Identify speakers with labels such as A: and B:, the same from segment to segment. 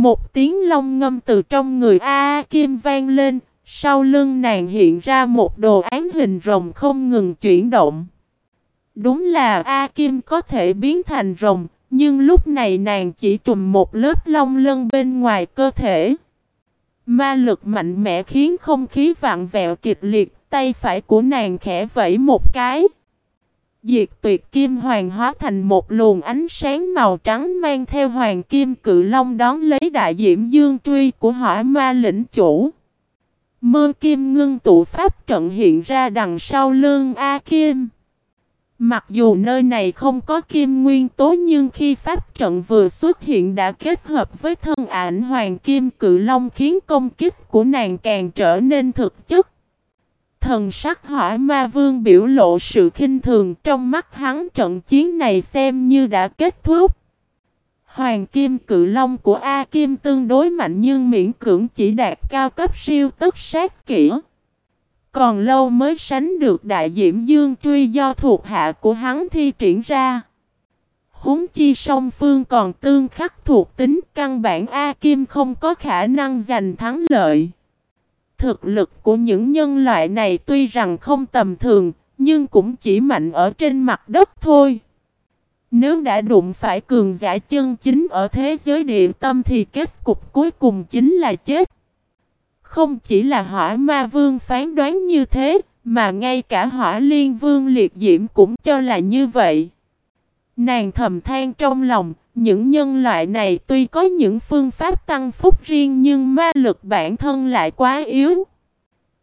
A: Một tiếng long ngâm từ trong người A, Kim vang lên, sau lưng nàng hiện ra một đồ án hình rồng không ngừng chuyển động. Đúng là A Kim có thể biến thành rồng, nhưng lúc này nàng chỉ trùm một lớp long lân bên ngoài cơ thể. Ma lực mạnh mẽ khiến không khí vặn vẹo kịch liệt, tay phải của nàng khẽ vẫy một cái. Diệt tuyệt kim hoàng hóa thành một luồng ánh sáng màu trắng mang theo hoàng kim cự long đón lấy đại diễm dương truy của hỏa ma lĩnh chủ. Mơ kim ngưng tụ pháp trận hiện ra đằng sau lưng A Kim. Mặc dù nơi này không có kim nguyên tố nhưng khi pháp trận vừa xuất hiện đã kết hợp với thân ảnh hoàng kim cự long khiến công kích của nàng càng trở nên thực chất. Thần sắc hỏa ma vương biểu lộ sự khinh thường, trong mắt hắn trận chiến này xem như đã kết thúc. Hoàng kim cự long của A Kim tương đối mạnh nhưng miễn cưỡng chỉ đạt cao cấp siêu tức sát kỹ. Còn lâu mới sánh được đại diễm dương truy do thuộc hạ của hắn thi triển ra. Húng chi song phương còn tương khắc thuộc tính, căn bản A Kim không có khả năng giành thắng lợi. Thực lực của những nhân loại này tuy rằng không tầm thường, nhưng cũng chỉ mạnh ở trên mặt đất thôi. Nếu đã đụng phải cường giả chân chính ở thế giới địa tâm thì kết cục cuối cùng chính là chết. Không chỉ là hỏa ma vương phán đoán như thế, mà ngay cả hỏa liên vương liệt diễm cũng cho là như vậy. Nàng thầm than trong lòng, những nhân loại này tuy có những phương pháp tăng phúc riêng nhưng ma lực bản thân lại quá yếu.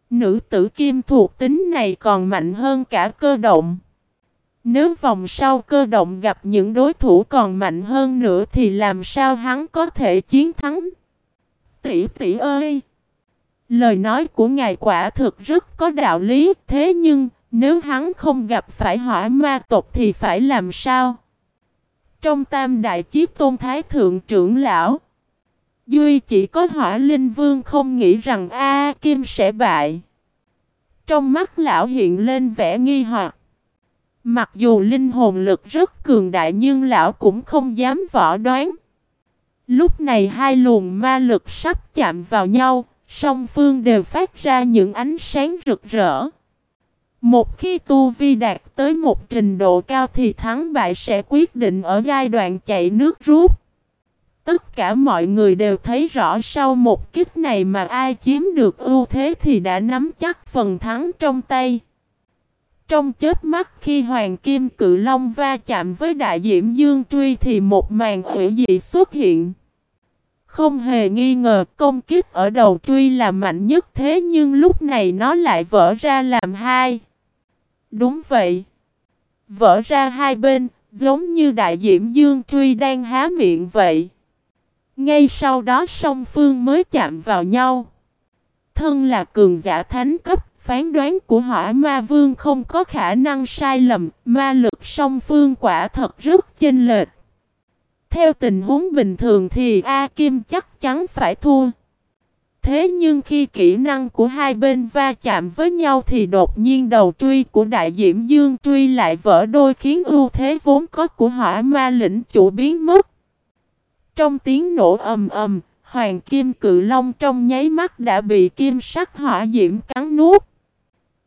A: Nữ tử kim thuộc tính này còn mạnh hơn cả cơ động. Nếu vòng sau cơ động gặp những đối thủ còn mạnh hơn nữa thì làm sao hắn có thể chiến thắng? Tỷ tỷ ơi! Lời nói của ngài quả thực rất có đạo lý, thế nhưng nếu hắn không gặp phải hỏa ma tộc thì phải làm sao? Trong tam đại chiếc tôn thái thượng trưởng lão, Duy chỉ có hỏa linh vương không nghĩ rằng A Kim sẽ bại. Trong mắt lão hiện lên vẻ nghi hoặc. Mặc dù linh hồn lực rất cường đại nhưng lão cũng không dám võ đoán. Lúc này hai luồng ma lực sắp chạm vào nhau, song phương đều phát ra những ánh sáng rực rỡ. Một khi tu vi đạt tới một trình độ cao thì thắng bại sẽ quyết định ở giai đoạn chạy nước rút. Tất cả mọi người đều thấy rõ sau một kích này mà ai chiếm được ưu thế thì đã nắm chắc phần thắng trong tay. Trong chết mắt khi Hoàng Kim Cự Long va chạm với đại diễm Dương Truy thì một màn ủy dị xuất hiện. Không hề nghi ngờ công kích ở đầu truy là mạnh nhất thế nhưng lúc này nó lại vỡ ra làm hai. Đúng vậy. Vỡ ra hai bên, giống như đại diễm Dương Truy đang há miệng vậy. Ngay sau đó song phương mới chạm vào nhau. Thân là cường giả thánh cấp, phán đoán của hỏa ma vương không có khả năng sai lầm, ma lực song phương quả thật rất chênh lệch. Theo tình huống bình thường thì A Kim chắc chắn phải thua. Thế nhưng khi kỹ năng của hai bên va chạm với nhau thì đột nhiên đầu truy của đại diễm dương truy lại vỡ đôi khiến ưu thế vốn có của hỏa ma lĩnh chủ biến mất. Trong tiếng nổ ầm ầm, hoàng kim cự long trong nháy mắt đã bị kim sắc hỏa diễm cắn nuốt.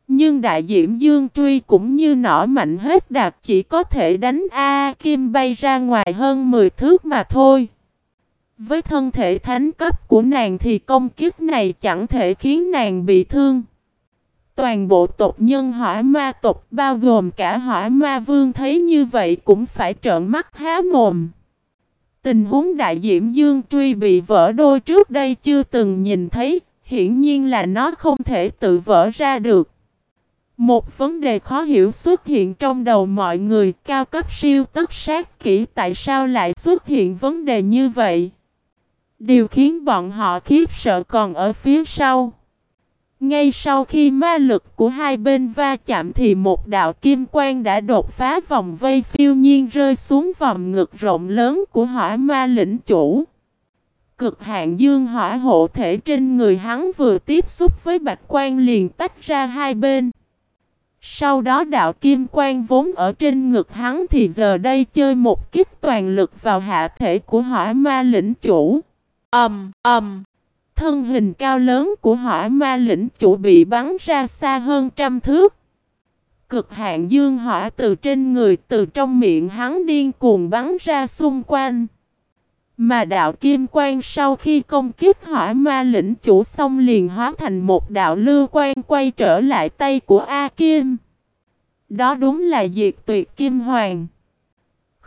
A: Nhưng đại diễm dương truy cũng như nỏ mạnh hết đạt chỉ có thể đánh A kim bay ra ngoài hơn 10 thước mà thôi. Với thân thể thánh cấp của nàng thì công kiếp này chẳng thể khiến nàng bị thương. Toàn bộ tộc nhân hỏa ma tộc bao gồm cả hỏa ma vương thấy như vậy cũng phải trợn mắt há mồm. Tình huống đại diễm dương truy bị vỡ đôi trước đây chưa từng nhìn thấy, hiển nhiên là nó không thể tự vỡ ra được. Một vấn đề khó hiểu xuất hiện trong đầu mọi người cao cấp siêu tất sát kỹ tại sao lại xuất hiện vấn đề như vậy. Điều khiến bọn họ khiếp sợ còn ở phía sau. Ngay sau khi ma lực của hai bên va chạm thì một đạo kim quang đã đột phá vòng vây phiêu nhiên rơi xuống vòng ngực rộng lớn của hỏa ma lĩnh chủ. Cực hạn dương hỏa hộ thể trên người hắn vừa tiếp xúc với bạch quang liền tách ra hai bên. Sau đó đạo kim quang vốn ở trên ngực hắn thì giờ đây chơi một kích toàn lực vào hạ thể của hỏa ma lĩnh chủ ầm, ầm. Thân hình cao lớn của hỏa ma lĩnh chủ bị bắn ra xa hơn trăm thước. Cực hạn dương hỏa từ trên người từ trong miệng hắn điên cuồng bắn ra xung quanh. Mà đạo kim quang sau khi công kích hỏa ma lĩnh chủ xong liền hóa thành một đạo lưu quang quay trở lại tay của A Kim. Đó đúng là diệt tuyệt kim hoàng.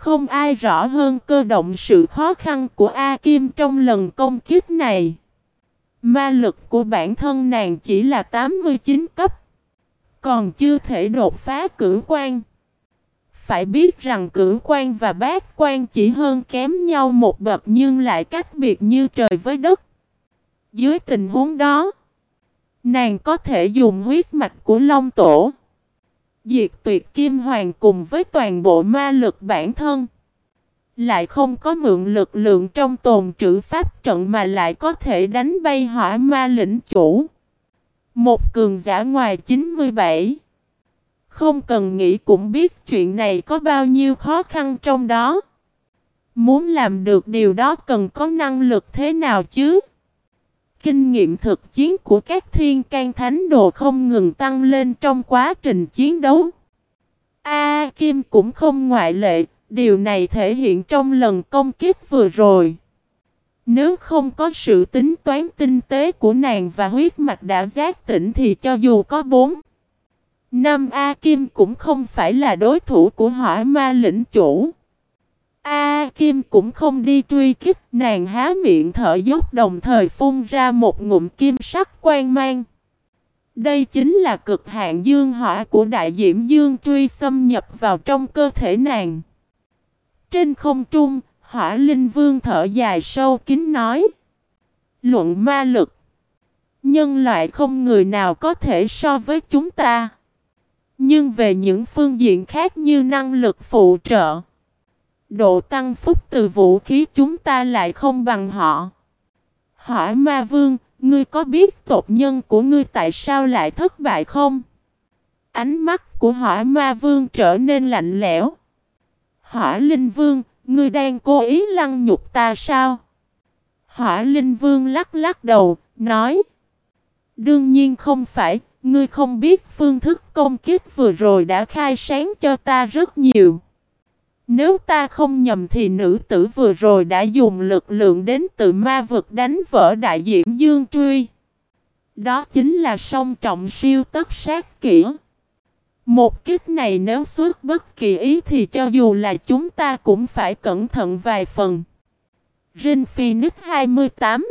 A: Không ai rõ hơn cơ động sự khó khăn của A Kim trong lần công kích này. Ma lực của bản thân nàng chỉ là 89 cấp. Còn chưa thể đột phá cử quan. Phải biết rằng cử quan và bát quan chỉ hơn kém nhau một bậc nhưng lại cách biệt như trời với đất. Dưới tình huống đó, nàng có thể dùng huyết mạch của Long Tổ. Diệt tuyệt kim hoàng cùng với toàn bộ ma lực bản thân. Lại không có mượn lực lượng trong tồn trữ pháp trận mà lại có thể đánh bay hỏa ma lĩnh chủ. Một cường giả ngoài 97. Không cần nghĩ cũng biết chuyện này có bao nhiêu khó khăn trong đó. Muốn làm được điều đó cần có năng lực thế nào chứ? Kinh nghiệm thực chiến của các thiên can thánh đồ không ngừng tăng lên trong quá trình chiến đấu. A Kim cũng không ngoại lệ, điều này thể hiện trong lần công kích vừa rồi. Nếu không có sự tính toán tinh tế của nàng và huyết mạch đã giác tỉnh thì cho dù có bốn Năm A Kim cũng không phải là đối thủ của hỏa ma lĩnh chủ. A Kim cũng không đi truy kích nàng há miệng thở dốc đồng thời phun ra một ngụm kim sắc quang mang. Đây chính là cực hạn dương hỏa của đại diễm dương truy xâm nhập vào trong cơ thể nàng. Trên không trung, hỏa linh vương thở dài sâu kín nói. Luận ma lực. Nhân loại không người nào có thể so với chúng ta. Nhưng về những phương diện khác như năng lực phụ trợ, độ tăng phúc từ vũ khí chúng ta lại không bằng họ. Hỏi ma vương, ngươi có biết tộc nhân của ngươi tại sao lại thất bại không? Ánh mắt của hỏi ma vương trở nên lạnh lẽo. Hỏi linh vương, ngươi đang cố ý lăng nhục ta sao? Hỏi linh vương lắc lắc đầu, nói. Đương nhiên không phải, Ngươi không biết phương thức công kích vừa rồi đã khai sáng cho ta rất nhiều. Nếu ta không nhầm thì nữ tử vừa rồi đã dùng lực lượng đến từ ma vực đánh vỡ đại diện Dương Truy. Đó chính là song trọng siêu tất sát kỹ. Một kích này nếu xuất bất kỳ ý thì cho dù là chúng ta cũng phải cẩn thận vài phần. Rin Phoenix 28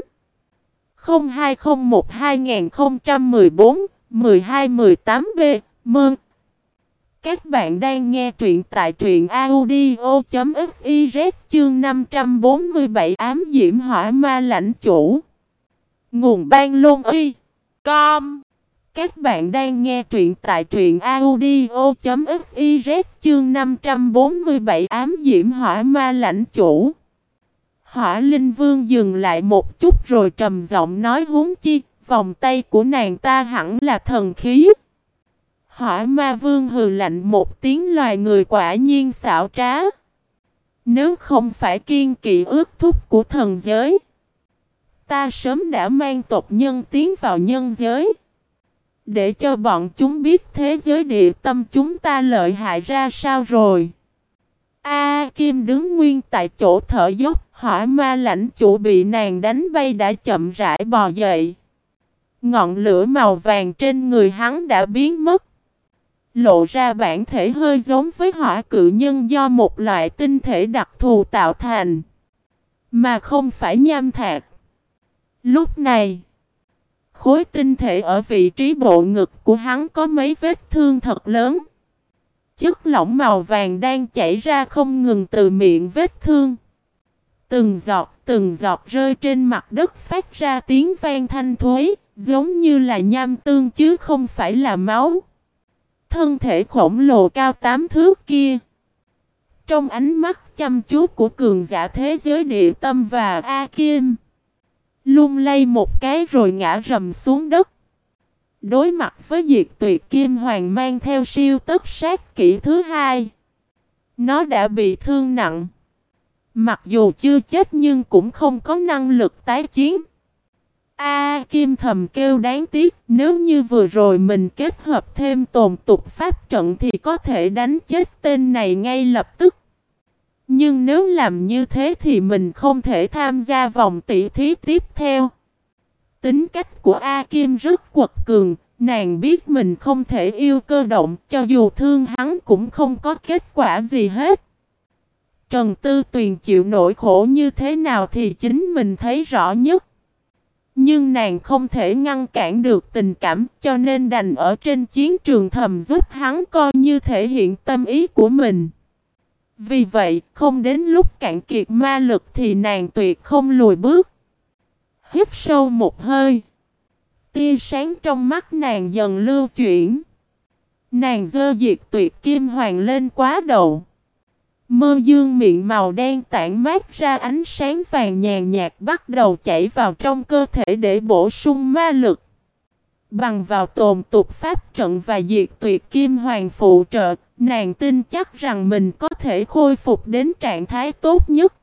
A: 0201-2014-1218B Mơn. Các bạn đang nghe truyện tại truyện audio.fiz chương 547 ám diễm hỏa ma lãnh chủ. Nguồn ban lôn y. Com. Các bạn đang nghe truyện tại truyện audio.fiz chương 547 ám diễm hỏa ma lãnh chủ. Hỏa Linh Vương dừng lại một chút rồi trầm giọng nói huống chi, vòng tay của nàng ta hẳn là thần khí. Hỏa ma vương hừ lạnh một tiếng loài người quả nhiên xảo trá. Nếu không phải kiên kỵ ước thúc của thần giới, ta sớm đã mang tộc nhân tiến vào nhân giới. Để cho bọn chúng biết thế giới địa tâm chúng ta lợi hại ra sao rồi. A Kim đứng nguyên tại chỗ thở dốc, hỏa ma lãnh chủ bị nàng đánh bay đã chậm rãi bò dậy. Ngọn lửa màu vàng trên người hắn đã biến mất. Lộ ra bản thể hơi giống với hỏa cự nhân do một loại tinh thể đặc thù tạo thành. Mà không phải nham thạch. Lúc này, khối tinh thể ở vị trí bộ ngực của hắn có mấy vết thương thật lớn. Chất lỏng màu vàng đang chảy ra không ngừng từ miệng vết thương. Từng giọt, từng giọt rơi trên mặt đất phát ra tiếng vang thanh thối. Giống như là nham tương chứ không phải là máu. Thân thể khổng lồ cao tám thước kia. Trong ánh mắt chăm chú của cường giả thế giới địa tâm và A Kim. Lung lay một cái rồi ngã rầm xuống đất. Đối mặt với diệt tuyệt kim hoàng mang theo siêu tất sát kỹ thứ hai. Nó đã bị thương nặng. Mặc dù chưa chết nhưng cũng không có năng lực tái chiến. A Kim thầm kêu đáng tiếc, nếu như vừa rồi mình kết hợp thêm tồn tục pháp trận thì có thể đánh chết tên này ngay lập tức. Nhưng nếu làm như thế thì mình không thể tham gia vòng tỷ thí tiếp theo. Tính cách của A Kim rất quật cường, nàng biết mình không thể yêu cơ động, cho dù thương hắn cũng không có kết quả gì hết. Trần Tư Tuyền chịu nỗi khổ như thế nào thì chính mình thấy rõ nhất. Nhưng nàng không thể ngăn cản được tình cảm cho nên đành ở trên chiến trường thầm giúp hắn coi như thể hiện tâm ý của mình. Vì vậy, không đến lúc cạn kiệt ma lực thì nàng tuyệt không lùi bước. Hít sâu một hơi. Tia sáng trong mắt nàng dần lưu chuyển. Nàng dơ diệt tuyệt kim hoàng lên quá đầu. Mơ dương miệng màu đen tản mát ra ánh sáng vàng nhàn nhạt bắt đầu chảy vào trong cơ thể để bổ sung ma lực. Bằng vào tồn tục pháp trận và diệt tuyệt kim hoàng phụ trợ, nàng tin chắc rằng mình có thể khôi phục đến trạng thái tốt nhất.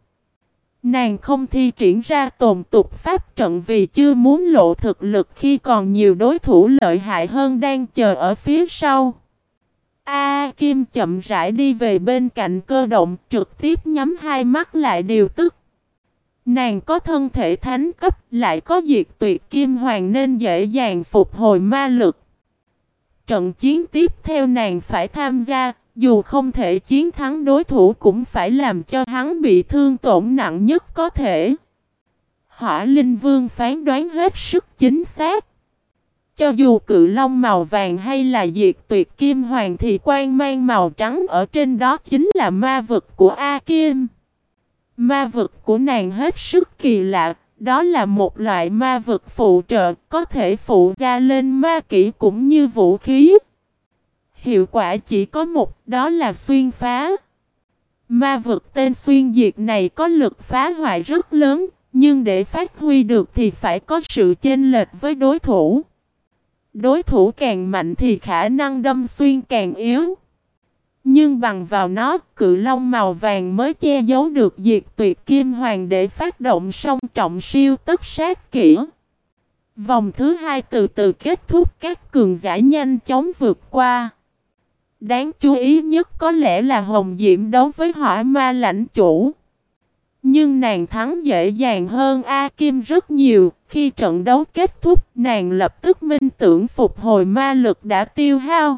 A: Nàng không thi triển ra tồn tục pháp trận vì chưa muốn lộ thực lực khi còn nhiều đối thủ lợi hại hơn đang chờ ở phía sau. A Kim chậm rãi đi về bên cạnh cơ động, trực tiếp nhắm hai mắt lại điều tức. Nàng có thân thể thánh cấp, lại có diệt tuyệt kim hoàng nên dễ dàng phục hồi ma lực. Trận chiến tiếp theo nàng phải tham gia, dù không thể chiến thắng đối thủ cũng phải làm cho hắn bị thương tổn nặng nhất có thể. Hỏa Linh Vương phán đoán hết sức chính xác. Cho dù cự long màu vàng hay là diệt tuyệt kim hoàng thì quan mang màu trắng ở trên đó chính là ma vực của A Kim. Ma vực của nàng hết sức kỳ lạ, đó là một loại ma vực phụ trợ có thể phụ ra lên ma kỹ cũng như vũ khí. Hiệu quả chỉ có một, đó là xuyên phá. Ma vực tên xuyên diệt này có lực phá hoại rất lớn, nhưng để phát huy được thì phải có sự chênh lệch với đối thủ. Đối thủ càng mạnh thì khả năng đâm xuyên càng yếu. Nhưng bằng vào nó, cự long màu vàng mới che giấu được diệt tuyệt kim hoàng để phát động song trọng siêu tất sát kỹ. Vòng thứ hai từ từ kết thúc các cường giả nhanh chóng vượt qua. Đáng chú ý nhất có lẽ là Hồng Diễm đấu với hỏa ma lãnh chủ. Nhưng nàng thắng dễ dàng hơn A Kim rất nhiều, khi trận đấu kết thúc nàng lập tức minh tưởng phục hồi ma lực đã tiêu hao.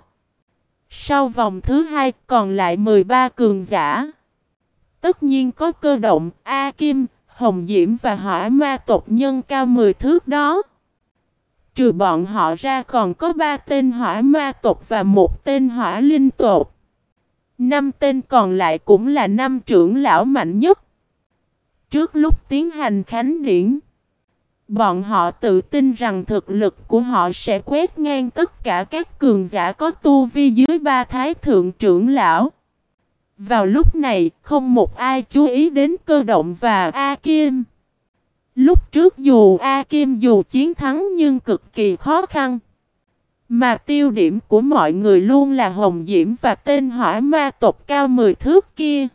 A: Sau vòng thứ hai còn lại 13 cường giả. Tất nhiên có cơ động, A Kim, Hồng Diễm và hỏa ma tộc nhân cao 10 thước đó. Trừ bọn họ ra còn có ba tên hỏa ma tộc và một tên hỏa linh tộc. Năm tên còn lại cũng là năm trưởng lão mạnh nhất. Trước lúc tiến hành khánh điển, bọn họ tự tin rằng thực lực của họ sẽ quét ngang tất cả các cường giả có tu vi dưới ba thái thượng trưởng lão. Vào lúc này, không một ai chú ý đến cơ động và A Kim. Lúc trước dù A Kim dù chiến thắng nhưng cực kỳ khó khăn. Mà tiêu điểm của mọi người luôn là Hồng Diễm và tên hỏa ma tộc cao 10 thước kia.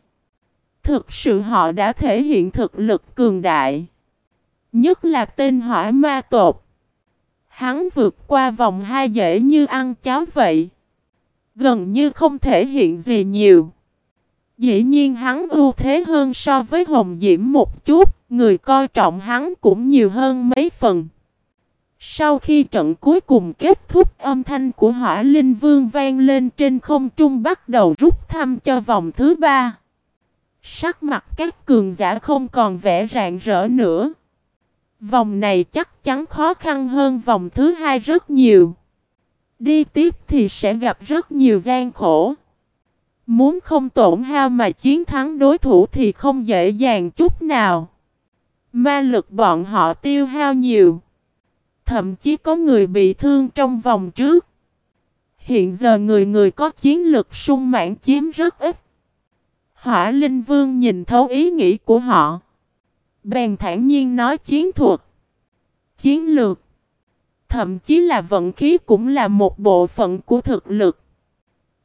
A: Thực sự họ đã thể hiện thực lực cường đại. Nhất là tên hỏa ma tộc. Hắn vượt qua vòng hai dễ như ăn cháo vậy. Gần như không thể hiện gì nhiều. Dĩ nhiên hắn ưu thế hơn so với Hồng Diễm một chút, người coi trọng hắn cũng nhiều hơn mấy phần. Sau khi trận cuối cùng kết thúc âm thanh của hỏa linh vương vang lên trên không trung bắt đầu rút thăm cho vòng thứ ba. Sắc mặt các cường giả không còn vẻ rạng rỡ nữa. Vòng này chắc chắn khó khăn hơn vòng thứ hai rất nhiều. Đi tiếp thì sẽ gặp rất nhiều gian khổ. Muốn không tổn hao mà chiến thắng đối thủ thì không dễ dàng chút nào. Ma lực bọn họ tiêu hao nhiều. Thậm chí có người bị thương trong vòng trước. Hiện giờ người người có chiến lực sung mãn chiếm rất ít. Hỏa Linh Vương nhìn thấu ý nghĩ của họ. Bèn thản nhiên nói chiến thuật. Chiến lược. Thậm chí là vận khí cũng là một bộ phận của thực lực.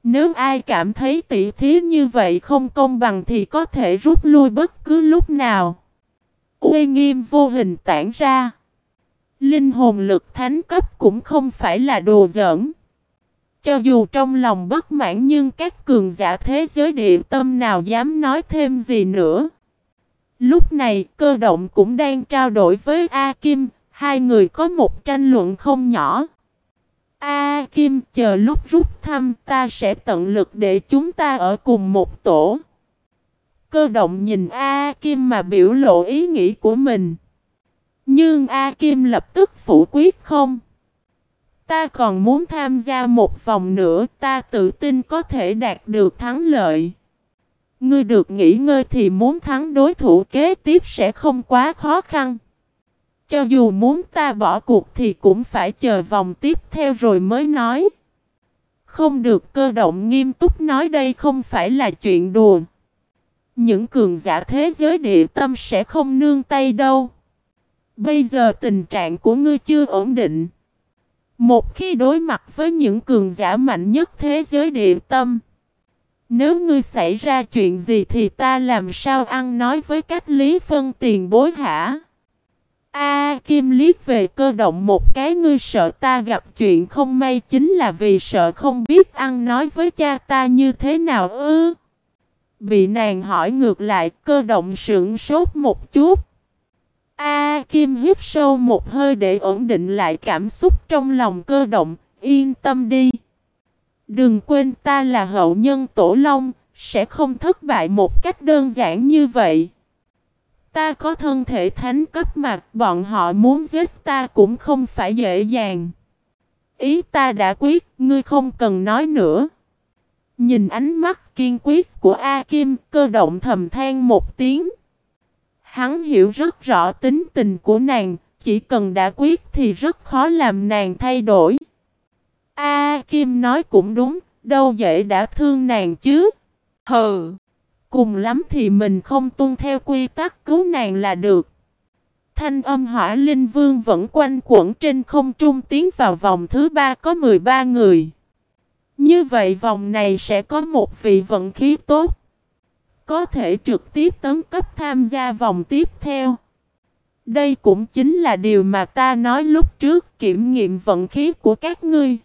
A: Nếu ai cảm thấy tỷ thí như vậy không công bằng thì có thể rút lui bất cứ lúc nào. Uy nghiêm vô hình tản ra. Linh hồn lực thánh cấp cũng không phải là đồ giỡn. Cho dù trong lòng bất mãn nhưng các cường giả thế giới địa tâm nào dám nói thêm gì nữa. Lúc này cơ động cũng đang trao đổi với A Kim, hai người có một tranh luận không nhỏ. A Kim chờ lúc rút thăm ta sẽ tận lực để chúng ta ở cùng một tổ. Cơ động nhìn A Kim mà biểu lộ ý nghĩ của mình. Nhưng A Kim lập tức phủ quyết không. Ta còn muốn tham gia một vòng nữa, ta tự tin có thể đạt được thắng lợi. Ngươi được nghỉ ngơi thì muốn thắng đối thủ kế tiếp sẽ không quá khó khăn. Cho dù muốn ta bỏ cuộc thì cũng phải chờ vòng tiếp theo rồi mới nói. Không được cơ động nghiêm túc nói đây không phải là chuyện đùa. Những cường giả thế giới địa tâm sẽ không nương tay đâu. Bây giờ tình trạng của ngươi chưa ổn định. Một khi đối mặt với những cường giả mạnh nhất thế giới địa tâm. Nếu ngươi xảy ra chuyện gì thì ta làm sao ăn nói với cách lý phân tiền bối hả? A, Kim liếc về cơ động một cái, ngươi sợ ta gặp chuyện không may chính là vì sợ không biết ăn nói với cha ta như thế nào ư. Bị nàng hỏi ngược lại, cơ động sững sốt một chút. A Kim hít sâu một hơi để ổn định lại cảm xúc trong lòng cơ động, yên tâm đi. Đừng quên ta là hậu nhân tổ long, sẽ không thất bại một cách đơn giản như vậy. Ta có thân thể thánh cấp mà bọn họ muốn giết ta cũng không phải dễ dàng. Ý ta đã quyết, ngươi không cần nói nữa. Nhìn ánh mắt kiên quyết của A Kim, cơ động thầm than một tiếng. Hắn hiểu rất rõ tính tình của nàng, chỉ cần đã quyết thì rất khó làm nàng thay đổi. A Kim nói cũng đúng, đâu dễ đã thương nàng chứ. Hừ, cùng lắm thì mình không tuân theo quy tắc cứu nàng là được. Thanh âm hỏa linh vương vẫn quanh quẩn trên không trung tiến vào vòng thứ ba có 13 người. Như vậy vòng này sẽ có một vị vận khí tốt. Có thể trực tiếp tấn cấp tham gia vòng tiếp theo. Đây cũng chính là điều mà ta nói lúc trước, kiểm nghiệm vận khí của các ngươi.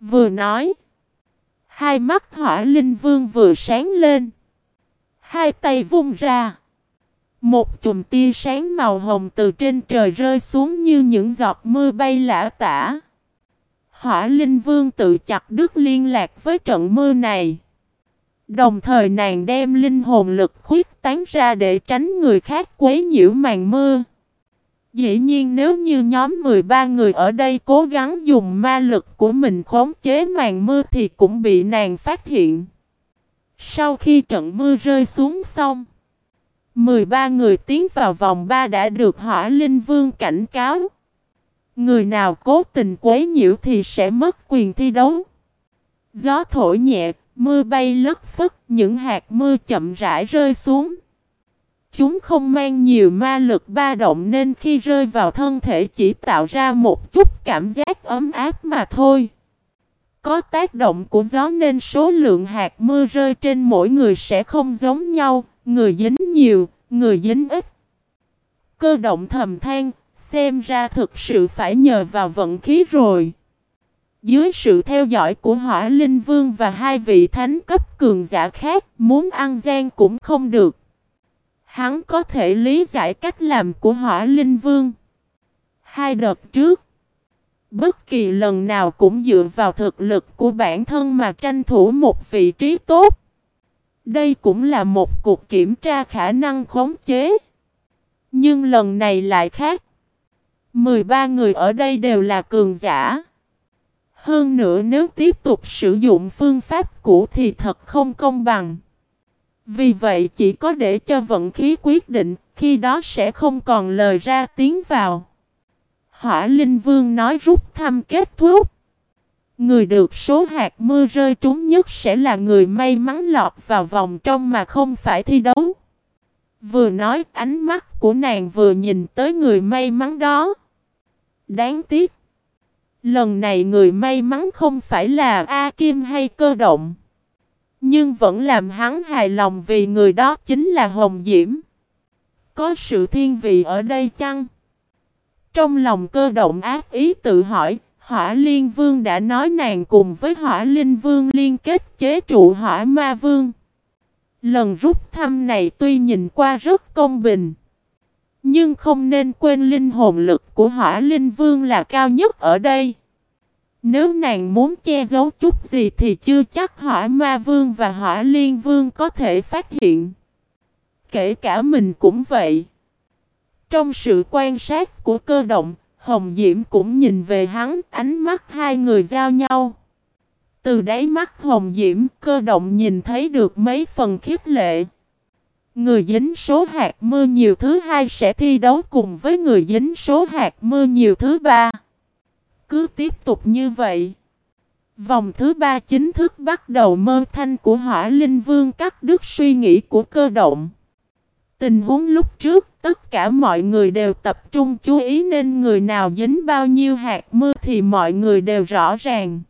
A: Vừa nói. Hai mắt hỏa linh vương vừa sáng lên. Hai tay vung ra. Một chùm tia sáng màu hồng từ trên trời rơi xuống như những giọt mưa bay lã tả. Hỏa Linh Vương tự chặt đứt liên lạc với trận mưa này. Đồng thời nàng đem linh hồn lực khuyết tán ra để tránh người khác quấy nhiễu màn mưa. Dĩ nhiên nếu như nhóm 13 người ở đây cố gắng dùng ma lực của mình khống chế màn mưa thì cũng bị nàng phát hiện. Sau khi trận mưa rơi xuống xong, 13 người tiến vào vòng 3 đã được hỏa linh vương cảnh cáo. Người nào cố tình quấy nhiễu thì sẽ mất quyền thi đấu. Gió thổi nhẹ, mưa bay lất phất, những hạt mưa chậm rãi rơi xuống. Chúng không mang nhiều ma lực ba động nên khi rơi vào thân thể chỉ tạo ra một chút cảm giác ấm áp mà thôi. Có tác động của gió nên số lượng hạt mưa rơi trên mỗi người sẽ không giống nhau, người dính nhiều, người dính ít. Cơ động thầm than, xem ra thực sự phải nhờ vào vận khí rồi. Dưới sự theo dõi của hỏa linh vương và hai vị thánh cấp cường giả khác, muốn ăn gian cũng không được. Hắn có thể lý giải cách làm của hỏa linh vương. Hai đợt trước, bất kỳ lần nào cũng dựa vào thực lực của bản thân mà tranh thủ một vị trí tốt. Đây cũng là một cuộc kiểm tra khả năng khống chế. Nhưng lần này lại khác. 13 người ở đây đều là cường giả. Hơn nữa nếu tiếp tục sử dụng phương pháp cũ thì thật không công bằng. Vì vậy chỉ có để cho vận khí quyết định, khi đó sẽ không còn lời ra tiếng vào. Hỏa Linh Vương nói rút thăm kết thúc. Người được số hạt mưa rơi trúng nhất sẽ là người may mắn lọt vào vòng trong mà không phải thi đấu. Vừa nói ánh mắt của nàng vừa nhìn tới người may mắn đó. Đáng tiếc. Lần này người may mắn không phải là A Kim hay cơ động. Nhưng vẫn làm hắn hài lòng vì người đó chính là Hồng Diễm. Có sự thiên vị ở đây chăng? Trong lòng cơ động ác ý tự hỏi, Hỏa Liên Vương đã nói nàng cùng với Hỏa Linh Vương liên kết chế trụ Hỏa Ma Vương. Lần rút thăm này tuy nhìn qua rất công bình, nhưng không nên quên linh hồn lực của Hỏa Linh Vương là cao nhất ở đây. Nếu nàng muốn che giấu chút gì thì chưa chắc Hỏa Ma Vương và Hỏa Liên Vương có thể phát hiện. Kể cả mình cũng vậy. Trong sự quan sát của cơ động, Hồng Diễm cũng nhìn về hắn, ánh mắt hai người giao nhau. Từ đáy mắt Hồng Diễm, cơ động nhìn thấy được mấy phần khiếp lệ. Người dính số hạt mưa nhiều thứ hai sẽ thi đấu cùng với người dính số hạt mưa nhiều thứ ba. Cứ tiếp tục như vậy. Vòng thứ ba chính thức bắt đầu mơ thanh của hỏa linh vương cắt đứt suy nghĩ của cơ động. Tình huống lúc trước, tất cả mọi người đều tập trung chú ý nên người nào dính bao nhiêu hạt mưa thì mọi người đều rõ ràng.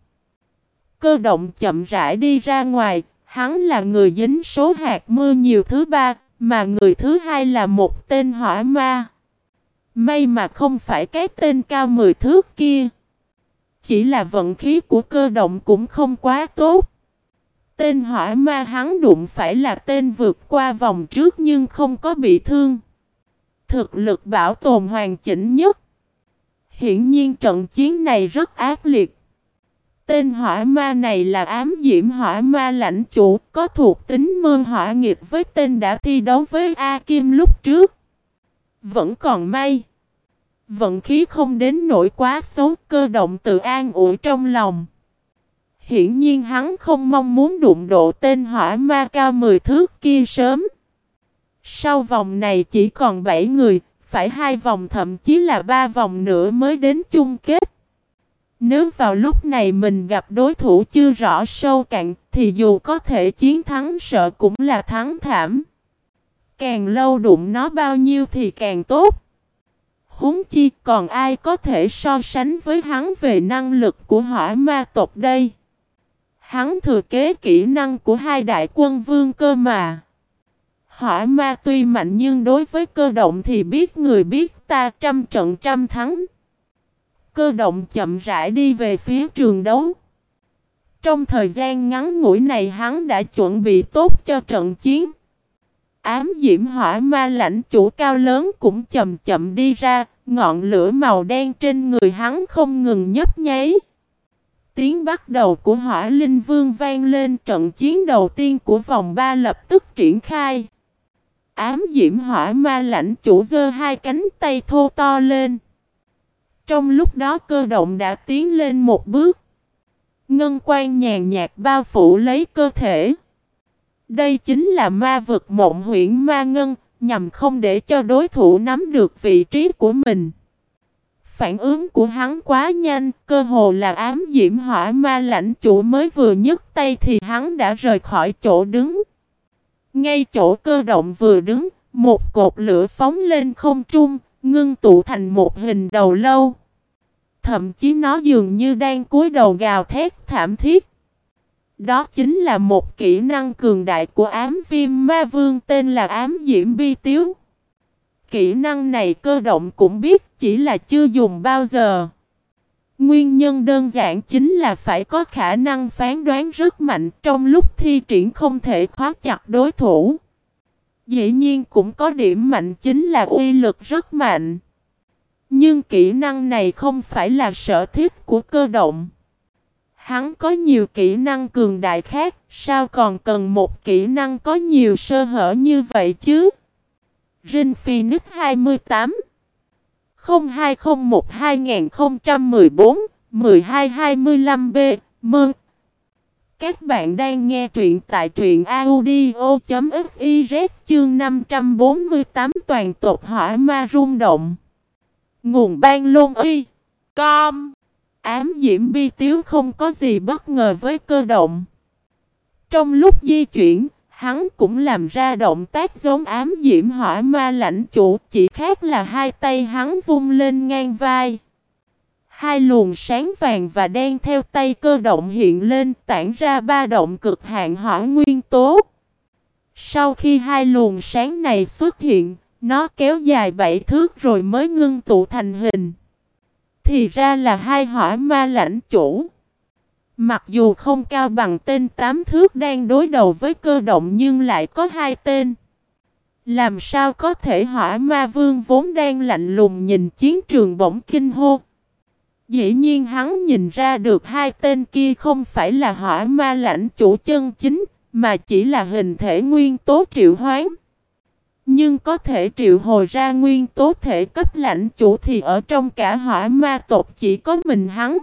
A: Cơ động chậm rãi đi ra ngoài, hắn là người dính số hạt mưa nhiều thứ ba, mà người thứ hai là một tên hỏa ma. May mà không phải cái tên cao 10 thước kia. Chỉ là vận khí của cơ động cũng không quá tốt. Tên hỏa ma hắn đụng phải là tên vượt qua vòng trước nhưng không có bị thương. Thực lực bảo tồn hoàn chỉnh nhất. Hiển nhiên trận chiến này rất ác liệt. Tên hỏa ma này là ám diễm hỏa ma lãnh chủ, có thuộc tính mơ hỏa nghiệp với tên đã thi đấu với A Kim lúc trước. Vẫn còn may. Vận khí không đến nỗi quá xấu, cơ động tự an ủi trong lòng. Hiển nhiên hắn không mong muốn đụng độ tên hỏa ma cao 10 thước kia sớm. Sau vòng này chỉ còn 7 người, phải hai vòng thậm chí là ba vòng nữa mới đến chung kết. Nếu vào lúc này mình gặp đối thủ chưa rõ sâu cạn, thì dù có thể chiến thắng, sợ cũng là thắng thảm. Càng lâu đụng nó bao nhiêu thì càng tốt. huống chi, còn ai có thể so sánh với hắn về năng lực của hỏa ma tộc đây. Hắn thừa kế kỹ năng của hai đại quân vương cơ mà. Hỏa ma tuy mạnh nhưng đối với cơ động thì biết người biết ta trăm trận trăm thắng. Cơ động chậm rãi đi về phía trường đấu. Trong thời gian ngắn ngủi này hắn đã chuẩn bị tốt cho trận chiến. Ám diễm hỏa ma lãnh chủ cao lớn cũng chậm chậm đi ra, ngọn lửa màu đen trên người hắn không ngừng nhấp nháy. Tiếng bắt đầu của hỏa linh vương vang lên trận chiến đầu tiên của vòng 3 lập tức triển khai. Ám diễm hỏa ma lãnh chủ giơ hai cánh tay thô to lên. Trong lúc đó cơ động đã tiến lên một bước. Ngân quan nhàn nhạt bao phủ lấy cơ thể. Đây chính là ma vực mộng huyễn ma ngân, nhằm không để cho đối thủ nắm được vị trí của mình. Phản ứng của hắn quá nhanh, cơ hồ là ám diễm hỏa ma lãnh chủ mới vừa nhấc tay thì hắn đã rời khỏi chỗ đứng. Ngay chỗ cơ động vừa đứng, một cột lửa phóng lên không trung, ngưng tụ thành một hình đầu lâu. Thậm chí nó dường như đang cúi đầu gào thét thảm thiết. Đó chính là một kỹ năng cường đại của ám viêm ma vương tên là ám diễm bi tiếu. Kỹ năng này cơ động cũng biết chỉ là chưa dùng bao giờ. Nguyên nhân đơn giản chính là phải có khả năng phán đoán rất mạnh trong lúc thi triển không thể khóa chặt đối thủ. Dĩ nhiên cũng có điểm mạnh chính là uy lực rất mạnh. Nhưng kỹ năng này không phải là sở thích của cơ động. Hắn có nhiều kỹ năng cường đại khác, sao còn cần một kỹ năng có nhiều sơ hở như vậy chứ? Rin Phoenix 28 0201 2014 1225B Mơn các bạn đang nghe truyện tại truyện audio.fiz chương 548 toàn tộc hỏa ma rung động. Nguồn ban lôn y Com. Ám diễm bi tiếu không có gì bất ngờ với cơ động. Trong lúc di chuyển Hắn cũng làm ra động tác giống ám diễm hỏa ma lãnh chủ, chỉ khác là hai tay hắn vung lên ngang vai. Hai luồng sáng vàng và đen theo tay cơ động hiện lên tản ra ba động cực hạn hỏa nguyên tố. Sau khi hai luồng sáng này xuất hiện, nó kéo dài bảy thước rồi mới ngưng tụ thành hình. Thì ra là hai hỏa ma lãnh chủ. Mặc dù không cao bằng tên tám thước đang đối đầu với cơ động nhưng lại có hai tên. Làm sao có thể hỏa ma vương vốn đang lạnh lùng nhìn chiến trường bỗng kinh hô. Dĩ nhiên hắn nhìn ra được hai tên kia không phải là hỏa ma lãnh chủ chân chính, mà chỉ là hình thể nguyên tố triệu hoán. Nhưng có thể triệu hồi ra nguyên tố thể cấp lãnh chủ thì ở trong cả hỏa ma tộc chỉ có mình hắn.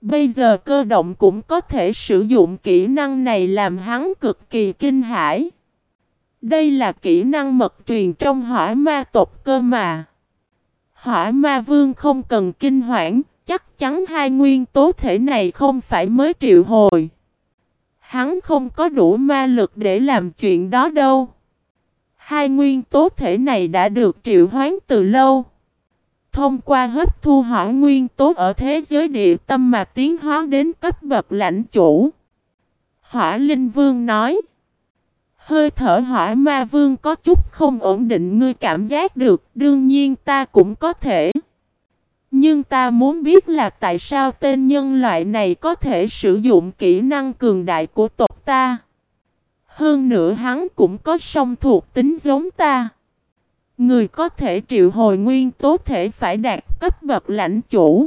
A: Bây giờ cơ động cũng có thể sử dụng kỹ năng này làm hắn cực kỳ kinh hãi. Đây là kỹ năng mật truyền trong hỏa ma tộc cơ mà. Hỏa ma vương không cần kinh hoảng, chắc chắn hai nguyên tố thể này không phải mới triệu hồi. Hắn không có đủ ma lực để làm chuyện đó đâu. Hai nguyên tố thể này đã được triệu hoán từ lâu. Thông qua hấp thu hỏa nguyên tố ở thế giới địa tâm mà tiến hóa đến cấp bậc lãnh chủ. Hỏa Linh Vương nói. Hơi thở hỏa ma vương có chút không ổn định ngươi cảm giác được, đương nhiên ta cũng có thể. Nhưng ta muốn biết là tại sao tên nhân loại này có thể sử dụng kỹ năng cường đại của tộc ta. Hơn nữa hắn cũng có song thuộc tính giống ta. Người có thể triệu hồi nguyên tố thể phải đạt cấp bậc lãnh chủ.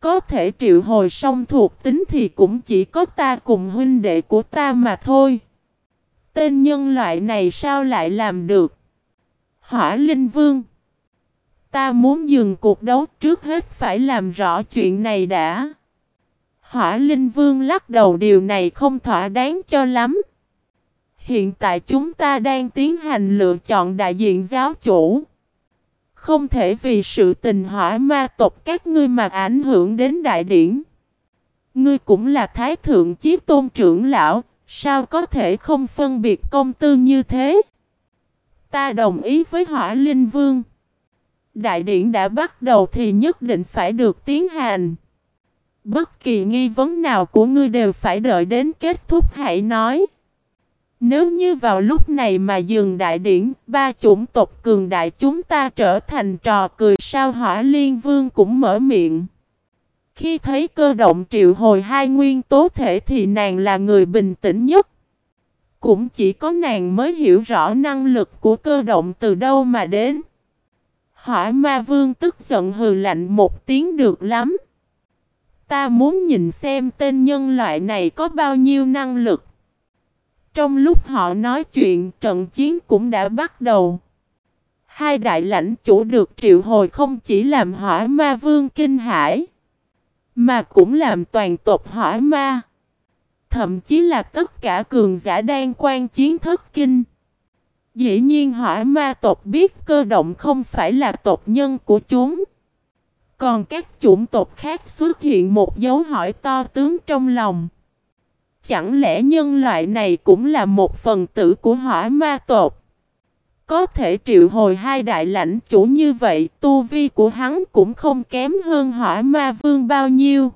A: Có thể triệu hồi song thuộc tính thì cũng chỉ có ta cùng huynh đệ của ta mà thôi. Tên nhân loại này sao lại làm được? Hỏa Linh Vương Ta muốn dừng cuộc đấu trước hết phải làm rõ chuyện này đã. Hỏa Linh Vương lắc đầu điều này không thỏa đáng cho lắm. Hiện tại chúng ta đang tiến hành lựa chọn đại diện giáo chủ. Không thể vì sự tình hỏa ma tộc các ngươi mà ảnh hưởng đến đại điển. Ngươi cũng là thái thượng chiếc tôn trưởng lão, sao có thể không phân biệt công tư như thế? Ta đồng ý với hỏa linh vương. Đại điển đã bắt đầu thì nhất định phải được tiến hành. Bất kỳ nghi vấn nào của ngươi đều phải đợi đến kết thúc hãy nói. Nếu như vào lúc này mà dừng đại điển, ba chủng tộc cường đại chúng ta trở thành trò cười sao hỏa liên vương cũng mở miệng. Khi thấy cơ động triệu hồi hai nguyên tố thể thì nàng là người bình tĩnh nhất. Cũng chỉ có nàng mới hiểu rõ năng lực của cơ động từ đâu mà đến. Hỏa ma vương tức giận hừ lạnh một tiếng được lắm. Ta muốn nhìn xem tên nhân loại này có bao nhiêu năng lực. Trong lúc họ nói chuyện, trận chiến cũng đã bắt đầu. Hai đại lãnh chủ được triệu hồi không chỉ làm hỏa ma vương kinh hải. Mà cũng làm toàn tộc hỏa ma. Thậm chí là tất cả cường giả đang quan chiến thất kinh. Dĩ nhiên hỏa ma tộc biết cơ động không phải là tộc nhân của chúng. Còn các chủng tộc khác xuất hiện một dấu hỏi to tướng trong lòng. Chẳng lẽ nhân loại này cũng là một phần tử của hỏa ma tộc? Có thể triệu hồi hai đại lãnh chủ như vậy, tu vi của hắn cũng không kém hơn hỏa ma vương bao nhiêu.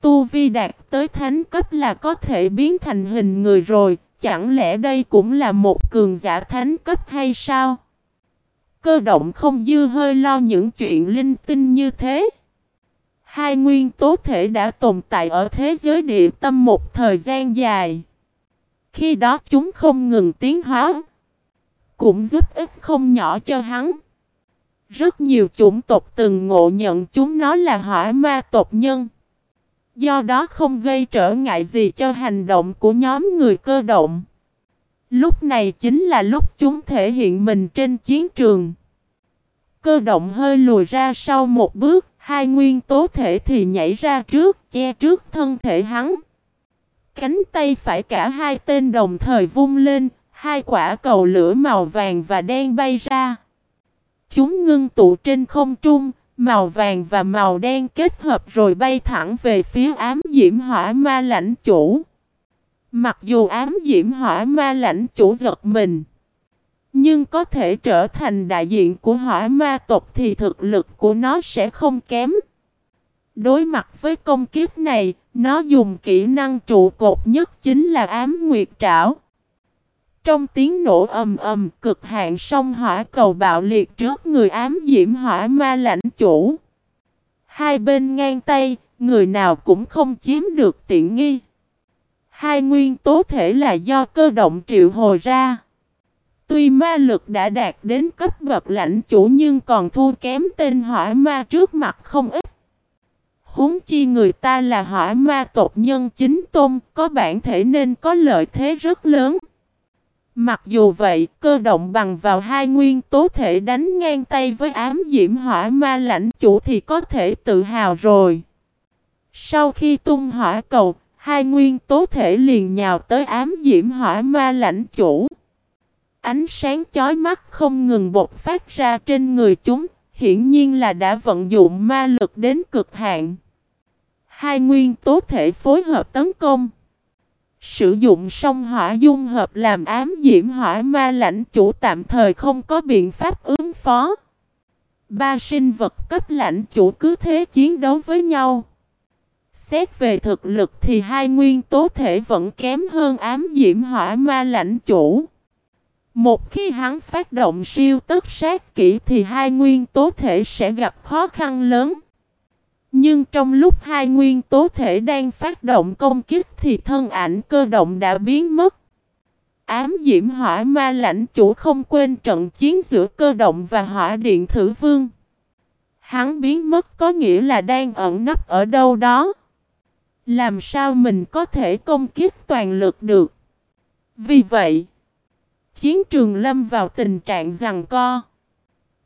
A: Tu vi đạt tới thánh cấp là có thể biến thành hình người rồi, chẳng lẽ đây cũng là một cường giả thánh cấp hay sao? Cơ động không dư hơi lo những chuyện linh tinh như thế. Hai nguyên tố thể đã tồn tại ở thế giới địa tâm một thời gian dài. Khi đó chúng không ngừng tiến hóa. Cũng giúp ích không nhỏ cho hắn. Rất nhiều chủng tộc từng ngộ nhận chúng nó là hỏa ma tộc nhân. Do đó không gây trở ngại gì cho hành động của nhóm người cơ động. Lúc này chính là lúc chúng thể hiện mình trên chiến trường. Cơ động hơi lùi ra sau một bước, hai nguyên tố thể thì nhảy ra trước, che trước thân thể hắn. Cánh tay phải cả hai tên đồng thời vung lên, hai quả cầu lửa màu vàng và đen bay ra. Chúng ngưng tụ trên không trung, màu vàng và màu đen kết hợp rồi bay thẳng về phía ám diễm hỏa ma lãnh chủ. Mặc dù ám diễm hỏa ma lãnh chủ giật mình, nhưng có thể trở thành đại diện của hỏa ma tộc thì thực lực của nó sẽ không kém. Đối mặt với công kiếp này, nó dùng kỹ năng trụ cột nhất chính là ám nguyệt trảo. Trong tiếng nổ ầm ầm, cực hạn sông hỏa cầu bạo liệt trước người ám diễm hỏa ma lãnh chủ. Hai bên ngang tay, người nào cũng không chiếm được tiện nghi. Hai nguyên tố thể là do cơ động triệu hồi ra. Tuy ma lực đã đạt đến cấp bậc lãnh chủ nhưng còn thua kém tên hỏa ma trước mặt không ít. Huống chi người ta là hỏa ma tộc nhân chính tôn, có bản thể nên có lợi thế rất lớn. Mặc dù vậy, cơ động bằng vào hai nguyên tố thể đánh ngang tay với ám diễm hỏa ma lãnh chủ thì có thể tự hào rồi. Sau khi tung hỏa cầu, hai nguyên tố thể liền nhào tới ám diễm hỏa ma lãnh chủ. Ánh sáng chói mắt không ngừng bột phát ra trên người chúng, hiển nhiên là đã vận dụng ma lực đến cực hạn. Hai nguyên tố thể phối hợp tấn công. Sử dụng song hỏa dung hợp làm ám diễm hỏa ma lãnh chủ tạm thời không có biện pháp ứng phó. Ba sinh vật cấp lãnh chủ cứ thế chiến đấu với nhau. Xét về thực lực thì hai nguyên tố thể vẫn kém hơn ám diễm hỏa ma lãnh chủ. Một khi hắn phát động siêu tất sát kỹ thì hai nguyên tố thể sẽ gặp khó khăn lớn. Nhưng trong lúc hai nguyên tố thể đang phát động công kích thì thân ảnh cơ động đã biến mất. Ám diễm hỏa ma lãnh chủ không quên trận chiến giữa cơ động và hỏa điện thử vương. Hắn biến mất có nghĩa là đang ẩn nấp ở đâu đó. Làm sao mình có thể công kích toàn lực được? Vì vậy, chiến trường lâm vào tình trạng rằng co.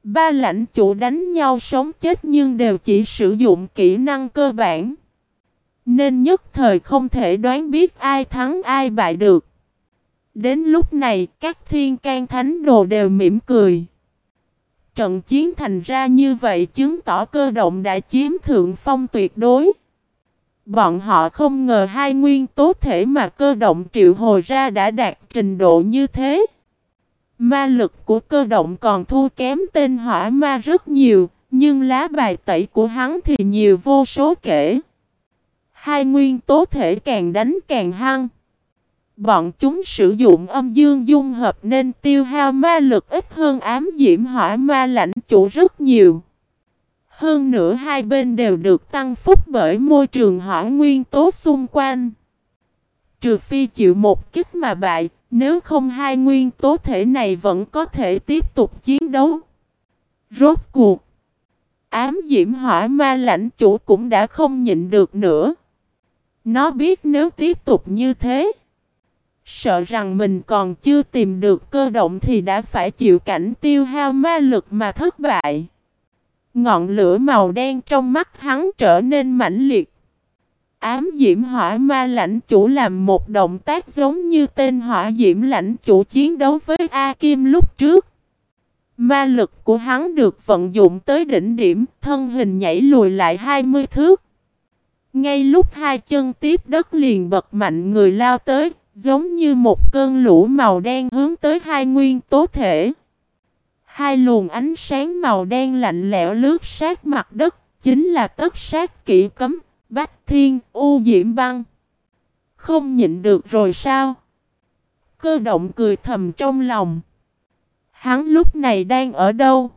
A: Ba lãnh chủ đánh nhau sống chết nhưng đều chỉ sử dụng kỹ năng cơ bản. Nên nhất thời không thể đoán biết ai thắng ai bại được. Đến lúc này, các thiên can thánh đồ đều mỉm cười. Trận chiến thành ra như vậy chứng tỏ cơ động đã chiếm thượng phong tuyệt đối. Bọn họ không ngờ hai nguyên tố thể mà cơ động triệu hồi ra đã đạt trình độ như thế. Ma lực của cơ động còn thua kém tên hỏa ma rất nhiều, nhưng lá bài tẩy của hắn thì nhiều vô số kể. Hai nguyên tố thể càng đánh càng hăng. Bọn chúng sử dụng âm dương dung hợp nên tiêu hao ma lực ít hơn ám diễm hỏa ma lãnh chủ rất nhiều. Hơn nữa hai bên đều được tăng phúc bởi môi trường hỏa nguyên tố xung quanh. Trừ phi chịu một kích mà bại, nếu không hai nguyên tố thể này vẫn có thể tiếp tục chiến đấu. Rốt cuộc. Ám diễm hỏa ma lãnh chủ cũng đã không nhịn được nữa. Nó biết nếu tiếp tục như thế. Sợ rằng mình còn chưa tìm được cơ động thì đã phải chịu cảnh tiêu hao ma lực mà thất bại. Ngọn lửa màu đen trong mắt hắn trở nên mãnh liệt. Ám diễm hỏa ma lãnh chủ làm một động tác giống như tên hỏa diễm lãnh chủ chiến đấu với A Kim lúc trước. Ma lực của hắn được vận dụng tới đỉnh điểm, thân hình nhảy lùi lại 20 thước. Ngay lúc hai chân tiếp đất liền bật mạnh người lao tới, giống như một cơn lũ màu đen hướng tới hai nguyên tố thể. Hai luồng ánh sáng màu đen lạnh lẽo lướt sát mặt đất, chính là tất sát kỹ cấm, Bách Thiên, U Diễm Băng. Không nhịn được rồi sao? Cơ động cười thầm trong lòng. Hắn lúc này đang ở đâu?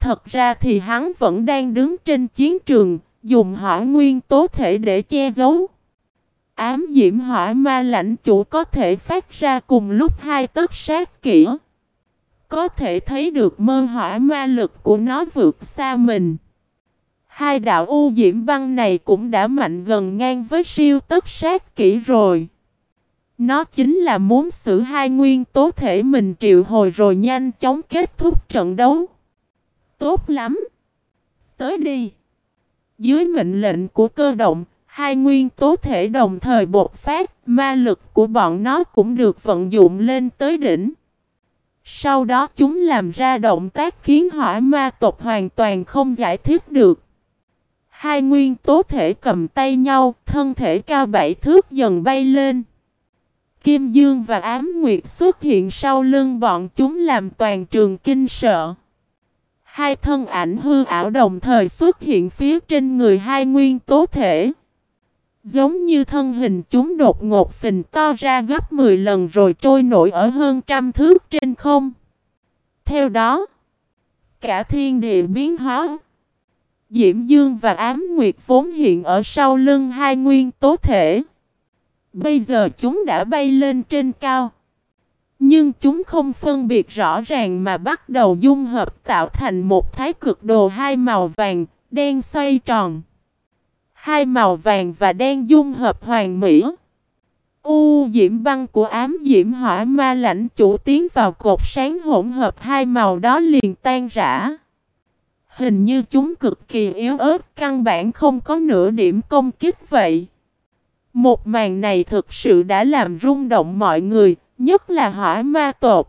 A: Thật ra thì hắn vẫn đang đứng trên chiến trường, dùng hỏa nguyên tố thể để che giấu. Ám diễm hỏa ma lãnh chủ có thể phát ra cùng lúc hai tất sát kỹ. Có thể thấy được mơ hỏa ma lực của nó vượt xa mình. Hai đạo u diễm băng này cũng đã mạnh gần ngang với siêu tất sát kỹ rồi. Nó chính là muốn xử hai nguyên tố thể mình triệu hồi rồi nhanh chóng kết thúc trận đấu. Tốt lắm. Tới đi. Dưới mệnh lệnh của cơ động, hai nguyên tố thể đồng thời bột phát, ma lực của bọn nó cũng được vận dụng lên tới đỉnh. Sau đó chúng làm ra động tác khiến hỏa ma tộc hoàn toàn không giải thích được. Hai nguyên tố thể cầm tay nhau, thân thể cao bảy thước dần bay lên. Kim Dương và Ám Nguyệt xuất hiện sau lưng bọn chúng làm toàn trường kinh sợ. Hai thân ảnh hư ảo đồng thời xuất hiện phía trên người hai nguyên tố thể. Giống như thân hình chúng đột ngột phình to ra gấp 10 lần rồi trôi nổi ở hơn trăm thước trên không. Theo đó, cả thiên địa biến hóa. Diễm Dương và Ám Nguyệt vốn hiện ở sau lưng hai nguyên tố thể. Bây giờ chúng đã bay lên trên cao. Nhưng chúng không phân biệt rõ ràng mà bắt đầu dung hợp tạo thành một thái cực đồ hai màu vàng, đen xoay tròn. Hai màu vàng và đen dung hợp hoàn mỹ. U diễm băng của ám diễm hỏa ma lãnh chủ tiến vào cột sáng hỗn hợp hai màu đó liền tan rã. Hình như chúng cực kỳ yếu ớt, căn bản không có nửa điểm công kích vậy. Một màn này thực sự đã làm rung động mọi người, nhất là hỏa ma tột.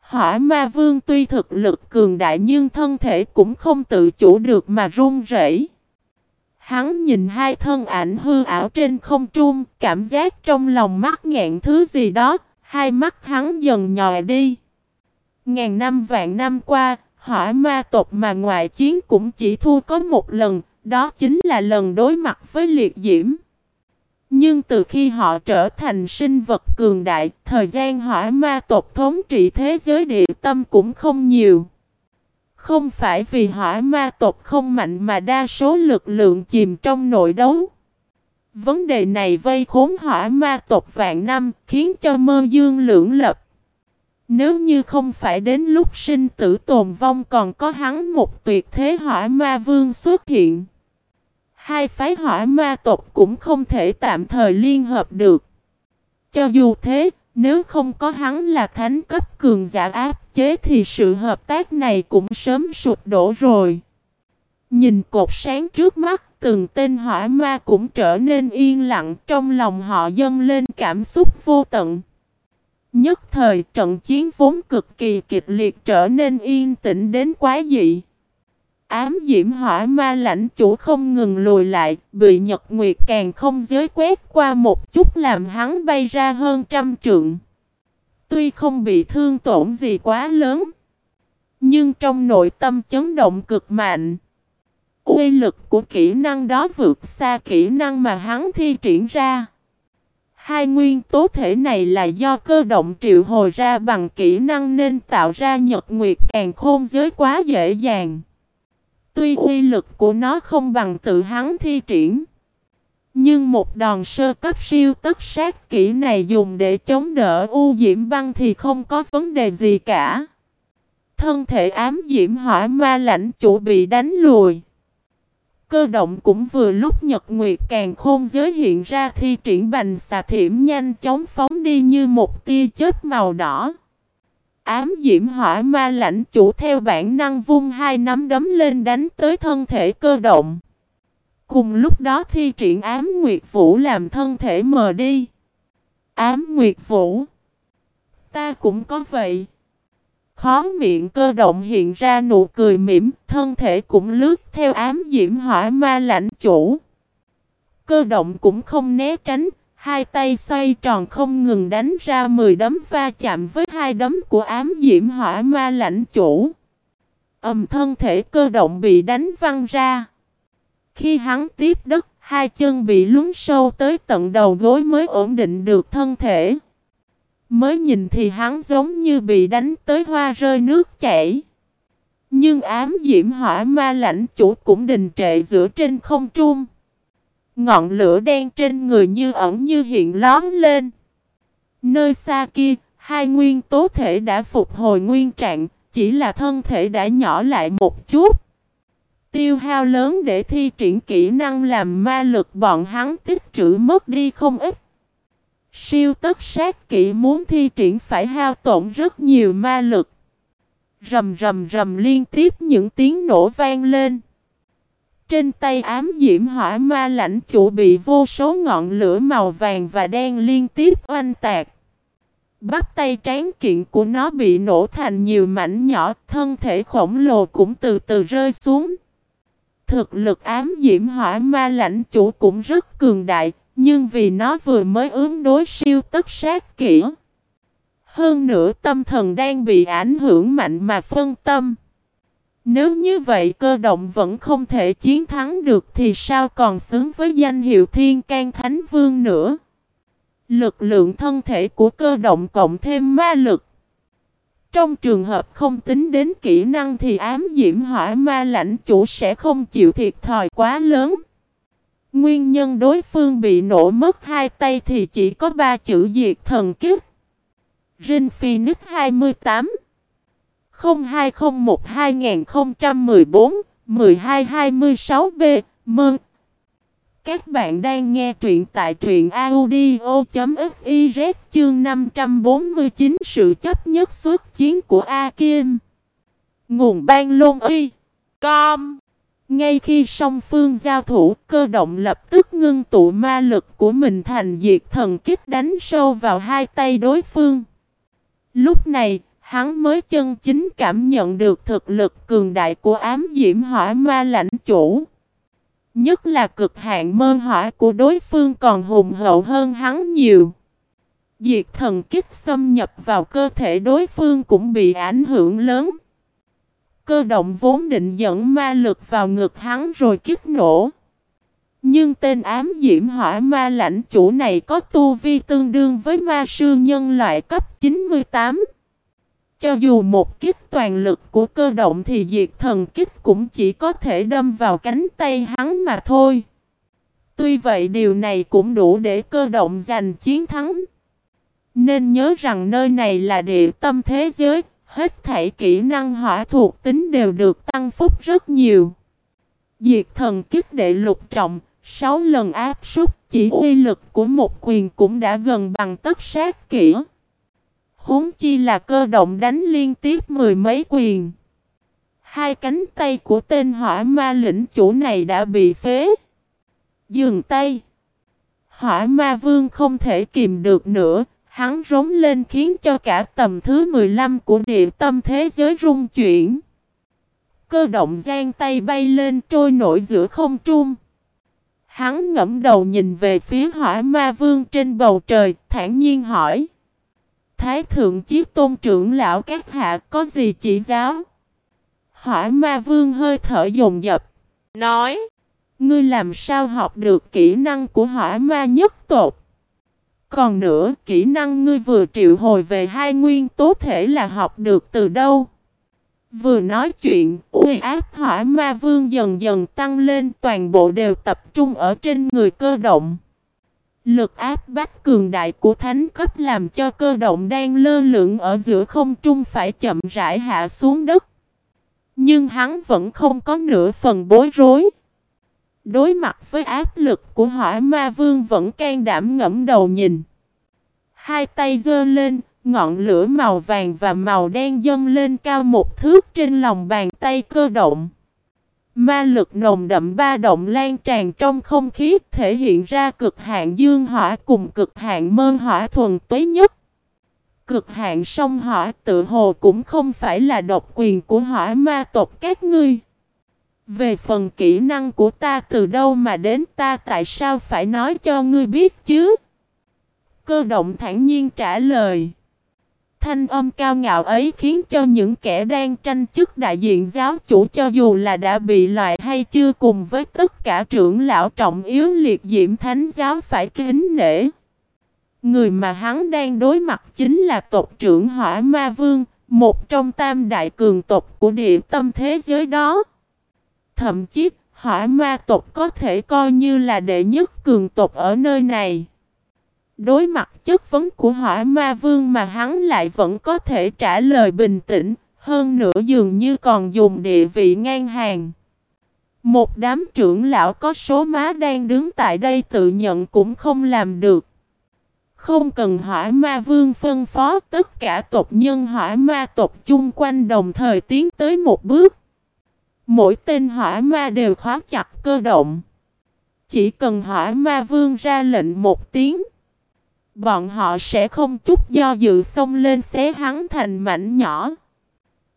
A: Hỏa ma vương tuy thực lực cường đại nhưng thân thể cũng không tự chủ được mà run rẩy. Hắn nhìn hai thân ảnh hư ảo trên không trung, cảm giác trong lòng mắc ngẹn thứ gì đó, hai mắt hắn dần nhòi đi. Ngàn năm vạn năm qua, hỏa ma tộc mà ngoại chiến cũng chỉ thua có một lần, đó chính là lần đối mặt với liệt diễm. Nhưng từ khi họ trở thành sinh vật cường đại, thời gian hỏa ma tộc thống trị thế giới địa tâm cũng không nhiều. Không phải vì hỏa ma tộc không mạnh mà đa số lực lượng chìm trong nội đấu. Vấn đề này vây khốn hỏa ma tộc vạn năm khiến cho mơ dương lưỡng lập. Nếu như không phải đến lúc sinh tử tồn vong còn có hắn một tuyệt thế hỏa ma vương xuất hiện. Hai phái hỏa ma tộc cũng không thể tạm thời liên hợp được. Cho dù thế, nếu không có hắn là thánh cấp cường giả áp chế thì sự hợp tác này cũng sớm sụp đổ rồi. Nhìn cột sáng trước mắt, từng tên hỏa ma cũng trở nên yên lặng trong lòng họ dâng lên cảm xúc vô tận. Nhất thời trận chiến vốn cực kỳ kịch liệt trở nên yên tĩnh đến quá dị. Ám diễm hỏa ma lãnh chủ không ngừng lùi lại, bị nhật nguyệt càng không giới quét qua một chút làm hắn bay ra hơn trăm trượng. Tuy không bị thương tổn gì quá lớn, nhưng trong nội tâm chấn động cực mạnh. Uy lực của kỹ năng đó vượt xa kỹ năng mà hắn thi triển ra. Hai nguyên tố thể này là do cơ động triệu hồi ra bằng kỹ năng nên tạo ra nhật nguyệt càng khôn giới quá dễ dàng. Tuy uy lực của nó không bằng tự hắn thi triển. Nhưng một đòn sơ cấp siêu tất sát kỹ này dùng để chống đỡ u diễm băng thì không có vấn đề gì cả. Thân thể ám diễm hỏa ma lãnh chủ bị đánh lùi. Cơ động cũng vừa lúc nhật nguyệt càng khôn giới hiện ra thi triển bành xà thiểm nhanh chóng phóng đi như một tia chớp màu đỏ. Ám diễm hỏa ma lãnh chủ theo bản năng vung hai nắm đấm lên đánh tới thân thể cơ động. Cùng lúc đó thi triển ám nguyệt vũ làm thân thể mờ đi. Ám nguyệt vũ. Ta cũng có vậy. Khó miệng cơ động hiện ra nụ cười mỉm, thân thể cũng lướt theo ám diễm hỏa ma lãnh chủ. Cơ động cũng không né tránh, hai tay xoay tròn không ngừng đánh ra 10 đấm va chạm với hai đấm của ám diễm hỏa ma lãnh chủ. Ầm thân thể cơ động bị đánh văng ra. Khi hắn tiếp đất, hai chân bị lún sâu tới tận đầu gối mới ổn định được thân thể. Mới nhìn thì hắn giống như bị đánh tới hoa rơi nước chảy. Nhưng ám diễm hỏa ma lãnh chủ cũng đình trệ giữa trên không trung. Ngọn lửa đen trên người như ẩn như hiện lóm lên. Nơi xa kia, hai nguyên tố thể đã phục hồi nguyên trạng, chỉ là thân thể đã nhỏ lại một chút. Tiêu hao lớn để thi triển kỹ năng làm ma lực bọn hắn tích trữ mất đi không ít. Siêu tất sát kỹ muốn thi triển phải hao tổn rất nhiều ma lực. Rầm rầm rầm liên tiếp những tiếng nổ vang lên. Trên tay ám diễm hỏa ma lãnh chủ bị vô số ngọn lửa màu vàng và đen liên tiếp oanh tạc. Bắp tay tráng kiện của nó bị nổ thành nhiều mảnh nhỏ, thân thể khổng lồ cũng từ từ rơi xuống. Thực lực ám diễm hỏa ma lãnh chủ cũng rất cường đại, nhưng vì nó vừa mới ứng đối siêu tất sát kỹ. Hơn nữa tâm thần đang bị ảnh hưởng mạnh mà phân tâm. Nếu như vậy cơ động vẫn không thể chiến thắng được thì sao còn xứng với danh hiệu Thiên can Thánh Vương nữa. Lực lượng thân thể của cơ động cộng thêm ma lực. Trong trường hợp không tính đến kỹ năng thì ám diễm hỏa ma lãnh chủ sẽ không chịu thiệt thòi quá lớn. Nguyên nhân đối phương bị nổ mất hai tay thì chỉ có ba chữ diệt thần kiếp. Rin Phoenix 28 0201 2014 1226B Mừng! Các bạn đang nghe truyện tại truyện audio.fiz chương 549 Sự chấp nhất xuất chiến của A Kim Nguồn ban lôn y. Com ngay khi song phương giao thủ, cơ động lập tức ngưng tụ ma lực của mình thành diệt thần kích đánh sâu vào hai tay đối phương Lúc này, hắn mới chân chính cảm nhận được thực lực cường đại của ám diễm hỏa ma lãnh chủ. Nhất là cực hạn mơ hỏa của đối phương còn hùng hậu hơn hắn nhiều. Diệt thần kích xâm nhập vào cơ thể đối phương cũng bị ảnh hưởng lớn. Cơ động vốn định dẫn ma lực vào ngực hắn rồi kích nổ. Nhưng tên ám diễm hỏa ma lãnh chủ này có tu vi tương đương với ma sư nhân loại cấp 98. Cho dù một kích toàn lực của cơ động thì diệt thần kích cũng chỉ có thể đâm vào cánh tay hắn mà thôi. Tuy vậy điều này cũng đủ để cơ động giành chiến thắng. Nên nhớ rằng nơi này là địa tâm thế giới, hết thảy kỹ năng hỏa thuộc tính đều được tăng phúc rất nhiều. Diệt thần kích đệ lục trọng, 6 lần áp súc chỉ uy lực của một quyền cũng đã gần bằng tất sát kỹ. Huống chi là cơ động đánh liên tiếp mười mấy quyền. Hai cánh tay của tên hỏa ma lĩnh chủ này đã bị phế. Dừng tay. Hỏa ma vương không thể kìm được nữa. Hắn rống lên khiến cho cả tầm thứ 15 của địa tâm thế giới rung chuyển. Cơ động gian tay bay lên trôi nổi giữa không trung. Hắn ngẫm đầu nhìn về phía hỏa ma vương trên bầu trời, thản nhiên hỏi. Thái thượng chiếc tôn trưởng lão các hạ có gì chỉ giáo? Hỏa ma vương hơi thở dồn dập. Nói. Ngươi làm sao học được kỹ năng của hỏa ma nhất tột? Còn nữa, kỹ năng ngươi vừa triệu hồi về hai nguyên tố thể là học được từ đâu? Vừa nói chuyện, uy áp hỏa ma vương dần dần tăng lên toàn bộ đều tập trung ở trên người cơ động. Lực áp bách cường đại của thánh cấp làm cho cơ động đang lơ lửng ở giữa không trung phải chậm rãi hạ xuống đất. Nhưng hắn vẫn không có nửa phần bối rối. Đối mặt với áp lực của hỏa ma vương vẫn can đảm ngẫm đầu nhìn. Hai tay giơ lên, ngọn lửa màu vàng và màu đen dâng lên cao một thước trên lòng bàn tay cơ động. Ma lực nồng đậm ba động lan tràn trong không khí thể hiện ra cực hạn dương hỏa cùng cực hạn mơn hỏa thuần tối nhất. Cực hạn sông hỏa tự hồ cũng không phải là độc quyền của hỏa ma tộc các ngươi. Về phần kỹ năng của ta từ đâu mà đến ta tại sao phải nói cho ngươi biết chứ? Cơ động thản nhiên trả lời. Thanh âm cao ngạo ấy khiến cho những kẻ đang tranh chức đại diện giáo chủ cho dù là đã bị loại hay chưa cùng với tất cả trưởng lão trọng yếu liệt diễm thánh giáo phải kính nể. Người mà hắn đang đối mặt chính là tộc trưởng hỏa ma vương, một trong tam đại cường tộc của địa tâm thế giới đó. Thậm chí, hỏa ma tộc có thể coi như là đệ nhất cường tộc ở nơi này. Đối mặt chất vấn của hỏa ma vương mà hắn lại vẫn có thể trả lời bình tĩnh, hơn nữa dường như còn dùng địa vị ngang hàng. Một đám trưởng lão có số má đang đứng tại đây tự nhận cũng không làm được. Không cần hỏa ma vương phân phó tất cả tộc nhân hỏa ma tộc chung quanh đồng thời tiến tới một bước. Mỗi tên hỏa ma đều khóa chặt cơ động. Chỉ cần hỏa ma vương ra lệnh một tiếng. Bọn họ sẽ không chút do dự xông lên xé hắn thành mảnh nhỏ.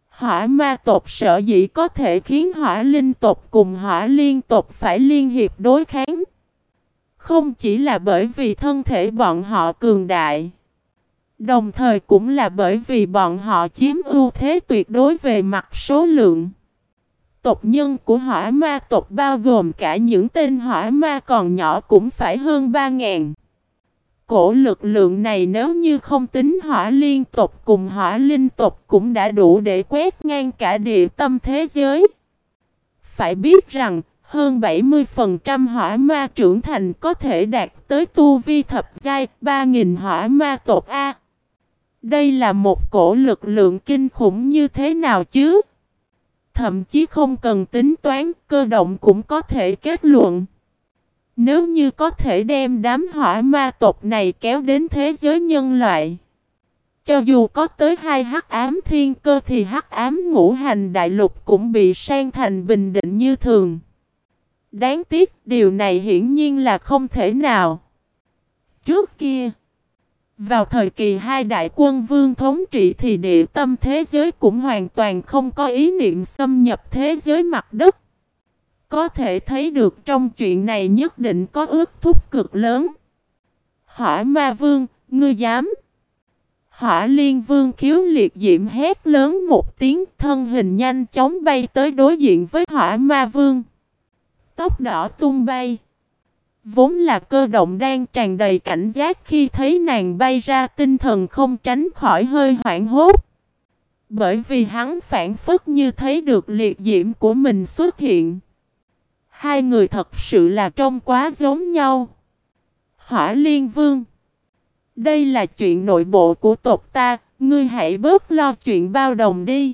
A: Hỏa ma tộc sợ dĩ có thể khiến hỏa linh tộc cùng hỏa liên tộc phải liên hiệp đối kháng. Không chỉ là bởi vì thân thể bọn họ cường đại. Đồng thời cũng là bởi vì bọn họ chiếm ưu thế tuyệt đối về mặt số lượng tộc nhân của hỏa ma tộc bao gồm cả những tên hỏa ma còn nhỏ cũng phải hơn 3.000. Cổ lực lượng này nếu như không tính hỏa liên tộc cùng hỏa linh tộc cũng đã đủ để quét ngang cả địa tâm thế giới. Phải biết rằng, hơn 70% hỏa ma trưởng thành có thể đạt tới tu vi thập giai 3.000 hỏa ma tộc A. Đây là một cổ lực lượng kinh khủng như thế nào chứ? Thậm chí không cần tính toán, cơ động cũng có thể kết luận. Nếu như có thể đem đám hỏa ma tộc này kéo đến thế giới nhân loại. Cho dù có tới hai hắc ám thiên cơ thì hắc ám ngũ hành đại lục cũng bị sang thành bình định như thường. Đáng tiếc điều này hiển nhiên là không thể nào. Trước kia, vào thời kỳ hai đại quân vương thống trị thì địa tâm thế giới cũng hoàn toàn không có ý niệm xâm nhập thế giới mặt đất. Có thể thấy được trong chuyện này nhất định có ước thúc cực lớn. Hỏa ma vương, ngươi dám? Hỏa liên vương khiếu liệt diễm hét lớn một tiếng thân hình nhanh chóng bay tới đối diện với hỏa ma vương. Tóc đỏ tung bay. Vốn là cơ động đang tràn đầy cảnh giác khi thấy nàng bay ra tinh thần không tránh khỏi hơi hoảng hốt. Bởi vì hắn phản phất như thấy được liệt diễm của mình xuất hiện. Hai người thật sự là trông quá giống nhau. Hỏa Liên Vương Đây là chuyện nội bộ của tộc ta, ngươi hãy bớt lo chuyện bao đồng đi.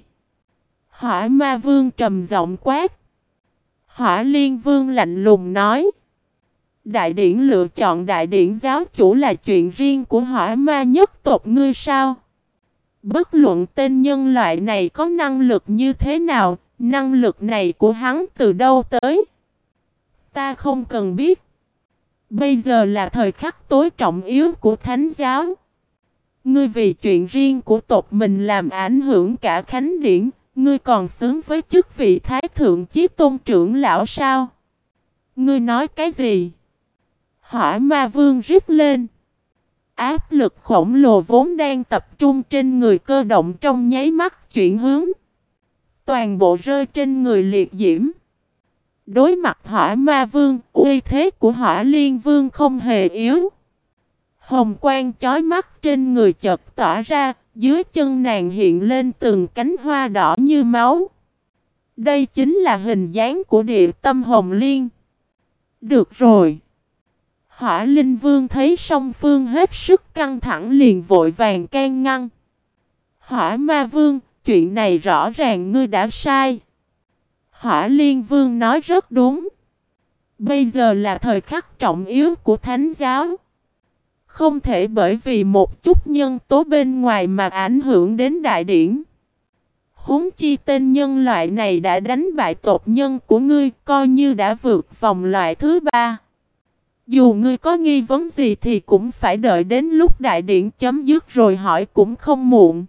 A: Hỏa Ma Vương trầm giọng quát. Hỏa Liên Vương lạnh lùng nói. Đại điển lựa chọn đại điển giáo chủ là chuyện riêng của hỏa ma nhất tộc ngươi sao? Bất luận tên nhân loại này có năng lực như thế nào, năng lực này của hắn từ đâu tới? Ta không cần biết. Bây giờ là thời khắc tối trọng yếu của thánh giáo. Ngươi vì chuyện riêng của tộc mình làm ảnh hưởng cả khánh điển, ngươi còn xứng với chức vị thái thượng chí tôn trưởng lão sao? Ngươi nói cái gì? Hỏa ma vương rít lên. Áp lực khổng lồ vốn đang tập trung trên người cơ động trong nháy mắt chuyển hướng. Toàn bộ rơi trên người liệt diễm. Đối mặt hỏa ma vương, uy thế của hỏa liên vương không hề yếu. Hồng quang chói mắt trên người chợt tỏa ra, dưới chân nàng hiện lên từng cánh hoa đỏ như máu. Đây chính là hình dáng của địa tâm hồng liên. Được rồi. Hỏa Linh Vương thấy song phương hết sức căng thẳng liền vội vàng can ngăn. Hỏa Ma Vương, chuyện này rõ ràng ngươi đã sai. Hỏa Liên Vương nói rất đúng. Bây giờ là thời khắc trọng yếu của Thánh giáo. Không thể bởi vì một chút nhân tố bên ngoài mà ảnh hưởng đến đại điển. Huống chi tên nhân loại này đã đánh bại tộc nhân của ngươi coi như đã vượt vòng loại thứ ba. Dù ngươi có nghi vấn gì thì cũng phải đợi đến lúc đại điện chấm dứt rồi hỏi cũng không muộn.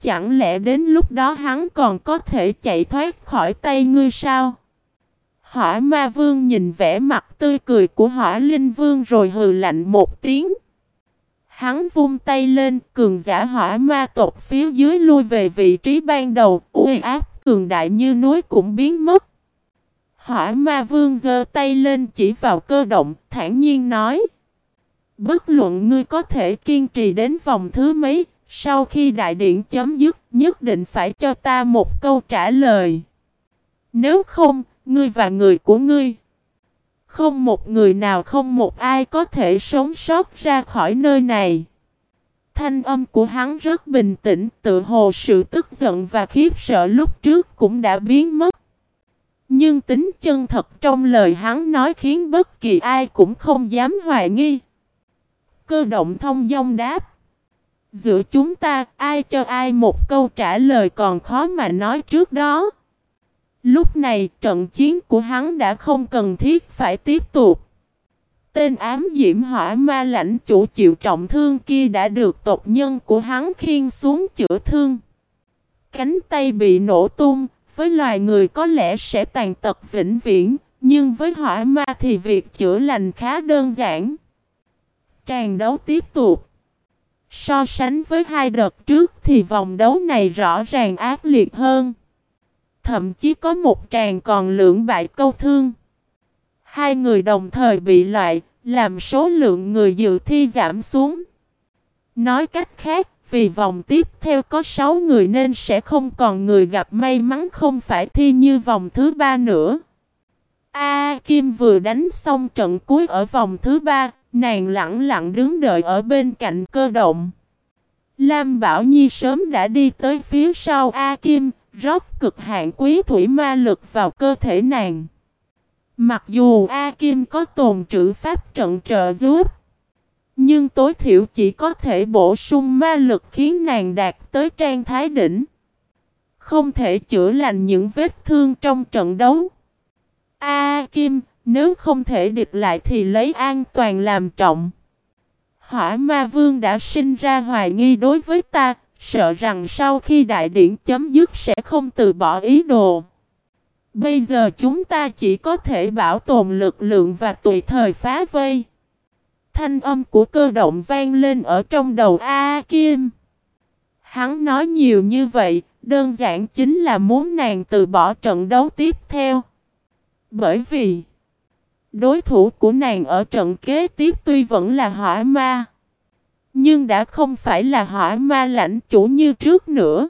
A: Chẳng lẽ đến lúc đó hắn còn có thể chạy thoát khỏi tay ngươi sao? Hỏa ma vương nhìn vẻ mặt tươi cười của hỏa linh vương rồi hừ lạnh một tiếng. Hắn vung tay lên, cường giả hỏa ma tộc phía dưới lui về vị trí ban đầu, uy áp cường đại như núi cũng biến mất. Hỏa ma vương giơ tay lên chỉ vào cơ động, thản nhiên nói. Bất luận ngươi có thể kiên trì đến vòng thứ mấy, sau khi đại điện chấm dứt, nhất định phải cho ta một câu trả lời. Nếu không, ngươi và người của ngươi, không một người nào không một ai có thể sống sót ra khỏi nơi này. Thanh âm của hắn rất bình tĩnh, tự hồ sự tức giận và khiếp sợ lúc trước cũng đã biến mất. Nhưng tính chân thật trong lời hắn nói khiến bất kỳ ai cũng không dám hoài nghi. Cơ động thông dong đáp. Giữa chúng ta ai cho ai một câu trả lời còn khó mà nói trước đó. Lúc này trận chiến của hắn đã không cần thiết phải tiếp tục. Tên ám diễm hỏa ma lãnh chủ chịu trọng thương kia đã được tộc nhân của hắn khiên xuống chữa thương. Cánh tay bị nổ tung, với loài người có lẽ sẽ tàn tật vĩnh viễn, nhưng với hỏa ma thì việc chữa lành khá đơn giản. Tràn đấu tiếp tục. So sánh với hai đợt trước thì vòng đấu này rõ ràng ác liệt hơn. Thậm chí có một tràng còn lưỡng bại câu thương. Hai người đồng thời bị loại, làm số lượng người dự thi giảm xuống. Nói cách khác, vì vòng tiếp theo có 6 người nên sẽ không còn người gặp may mắn không phải thi như vòng thứ ba nữa. A Kim vừa đánh xong trận cuối ở vòng thứ ba, nàng lặng lặng đứng đợi ở bên cạnh cơ động. Lam Bảo Nhi sớm đã đi tới phía sau A Kim, rót cực hạn quý thủy ma lực vào cơ thể nàng. Mặc dù A Kim có tồn trữ pháp trận trợ giúp, nhưng tối thiểu chỉ có thể bổ sung ma lực khiến nàng đạt tới trang thái đỉnh. Không thể chữa lành những vết thương trong trận đấu. A Kim, nếu không thể địch lại thì lấy an toàn làm trọng. Hỏa ma vương đã sinh ra hoài nghi đối với ta, sợ rằng sau khi đại điển chấm dứt sẽ không từ bỏ ý đồ. Bây giờ chúng ta chỉ có thể bảo tồn lực lượng và tùy thời phá vây. Thanh âm của cơ động vang lên ở trong đầu A Kim. Hắn nói nhiều như vậy, đơn giản chính là muốn nàng từ bỏ trận đấu tiếp theo. Bởi vì đối thủ của nàng ở trận kế tiếp tuy vẫn là hỏa ma, nhưng đã không phải là hỏa ma lãnh chủ như trước nữa,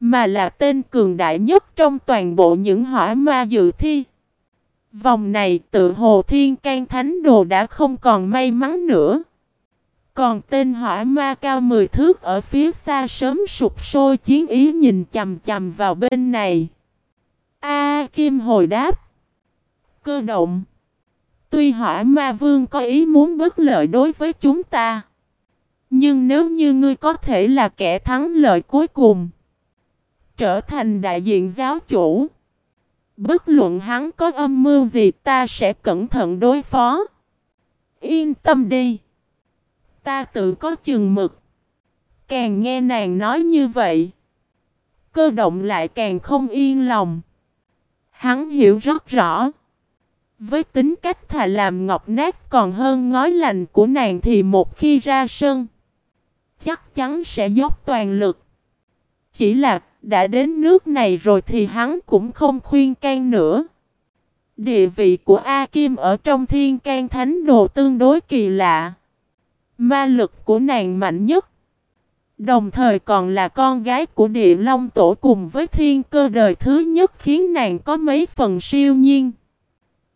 A: mà là tên cường đại nhất trong toàn bộ những hỏa ma dự thi. Vòng này tự hồ thiên can thánh đồ đã không còn may mắn nữa. Còn tên hỏa ma cao 10 thước ở phía xa sớm sụp sôi chiến ý nhìn chầm chầm vào bên này. A Kim hồi đáp. Cơ động. Tuy hỏa ma vương có ý muốn bất lợi đối với chúng ta. Nhưng nếu như ngươi có thể là kẻ thắng lợi cuối cùng. Trở thành đại diện giáo chủ. Bất luận hắn có âm mưu gì, ta sẽ cẩn thận đối phó. Yên tâm đi. Ta tự có chừng mực. Càng nghe nàng nói như vậy. Cơ động lại càng không yên lòng. Hắn hiểu rất rõ. Với tính cách thà làm ngọc nát còn hơn ngói lành của nàng thì một khi ra sân. Chắc chắn sẽ dốc toàn lực. Chỉ là đã đến nước này rồi thì hắn cũng không khuyên can nữa. Địa vị của A Kim ở trong thiên can thánh đồ tương đối kỳ lạ. Ma lực của nàng mạnh nhất. Đồng thời còn là con gái của địa long tổ cùng với thiên cơ đời thứ nhất khiến nàng có mấy phần siêu nhiên.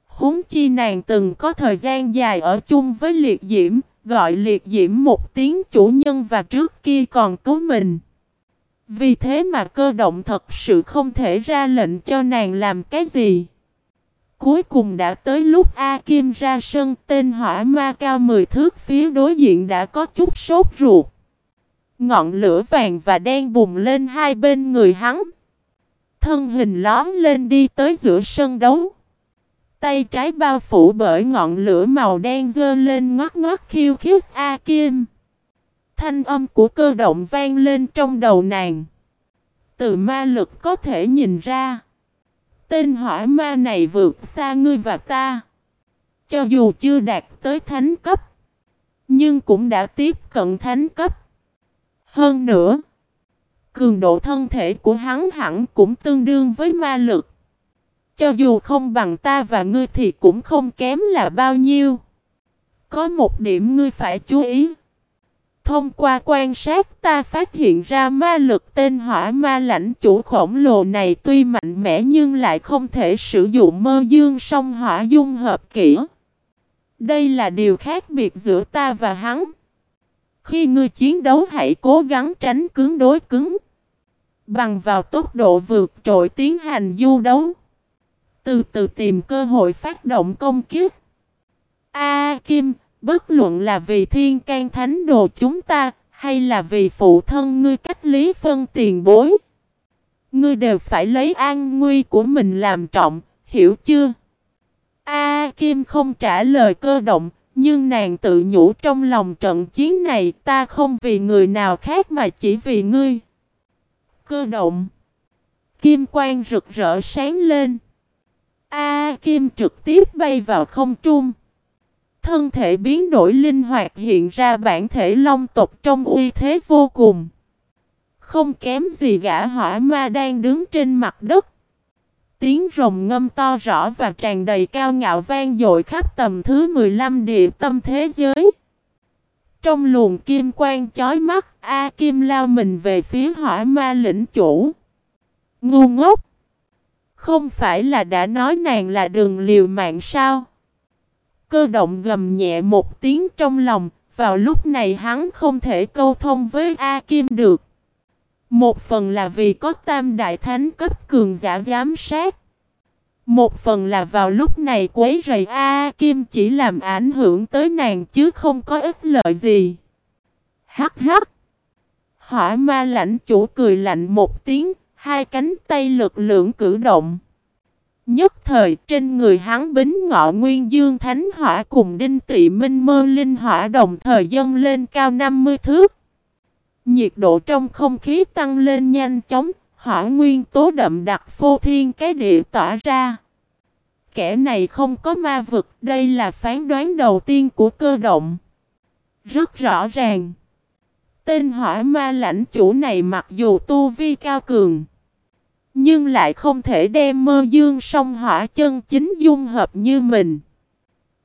A: Húng chi nàng từng có thời gian dài ở chung với liệt diễm, gọi liệt diễm một tiếng chủ nhân và trước kia còn cứu mình. Vì thế mà cơ động thật sự không thể ra lệnh cho nàng làm cái gì. Cuối cùng đã tới lúc A Kim ra sân, tên hỏa ma cao 10 thước phía đối diện đã có chút sốt ruột. Ngọn lửa vàng và đen bùng lên hai bên người hắn. Thân hình lón lên đi tới giữa sân đấu. Tay trái bao phủ bởi ngọn lửa màu đen dơ lên ngót ngót khiêu khiếp A Kim. Thanh âm của cơ động vang lên trong đầu nàng. Từ ma lực có thể nhìn ra. Tên hỏa ma này vượt xa ngươi và ta. Cho dù chưa đạt tới thánh cấp. Nhưng cũng đã tiếp cận thánh cấp. Hơn nữa. Cường độ thân thể của hắn hẳn cũng tương đương với ma lực. Cho dù không bằng ta và ngươi thì cũng không kém là bao nhiêu. Có một điểm ngươi phải chú ý. Thông qua quan sát ta phát hiện ra ma lực tên hỏa ma lãnh chủ khổng lồ này tuy mạnh mẽ nhưng lại không thể sử dụng mơ dương song hỏa dung hợp kỹ. Đây là điều khác biệt giữa ta và hắn. Khi ngươi chiến đấu hãy cố gắng tránh cứng đối cứng. Bằng vào tốc độ vượt trội tiến hành du đấu. Từ từ tìm cơ hội phát động công kiếp. A Kim, Bất luận là vì thiên can thánh đồ chúng ta, hay là vì phụ thân ngươi cách lý phân tiền bối. Ngươi đều phải lấy an nguy của mình làm trọng, hiểu chưa? A Kim không trả lời cơ động, nhưng nàng tự nhủ trong lòng trận chiến này ta không vì người nào khác mà chỉ vì ngươi. Cơ động. Kim quang rực rỡ sáng lên. A Kim trực tiếp bay vào không trung. Thân thể biến đổi linh hoạt hiện ra bản thể long tộc trong uy thế vô cùng. Không kém gì gã hỏa ma đang đứng trên mặt đất. tiếng rồng ngâm to rõ và tràn đầy cao ngạo vang dội khắp tầm thứ 15 địa tâm thế giới. Trong luồng kim quang chói mắt, A Kim lao mình về phía hỏa ma lĩnh chủ. Ngu ngốc! Không phải là đã nói nàng là đường liều mạng sao? Cơ động gầm nhẹ một tiếng trong lòng, vào lúc này hắn không thể câu thông với A Kim được. Một phần là vì có tam đại thánh cấp cường giả giám sát. Một phần là vào lúc này quấy rầy A Kim chỉ làm ảnh hưởng tới nàng chứ không có ích lợi gì. Hắc hắc. Hỏa ma lãnh chủ cười lạnh một tiếng, hai cánh tay lực lượng cử động. Nhất thời trên người hắn bính ngọ nguyên dương thánh hỏa cùng đinh tị minh mơ linh hỏa đồng thời dâng lên cao 50 thước. Nhiệt độ trong không khí tăng lên nhanh chóng, hỏa nguyên tố đậm đặc phô thiên cái địa tỏa ra. Kẻ này không có ma vực, đây là phán đoán đầu tiên của cơ động. Rất rõ ràng. Tên hỏa ma lãnh chủ này mặc dù tu vi cao cường, nhưng lại không thể đem mơ dương song hỏa chân chính dung hợp như mình.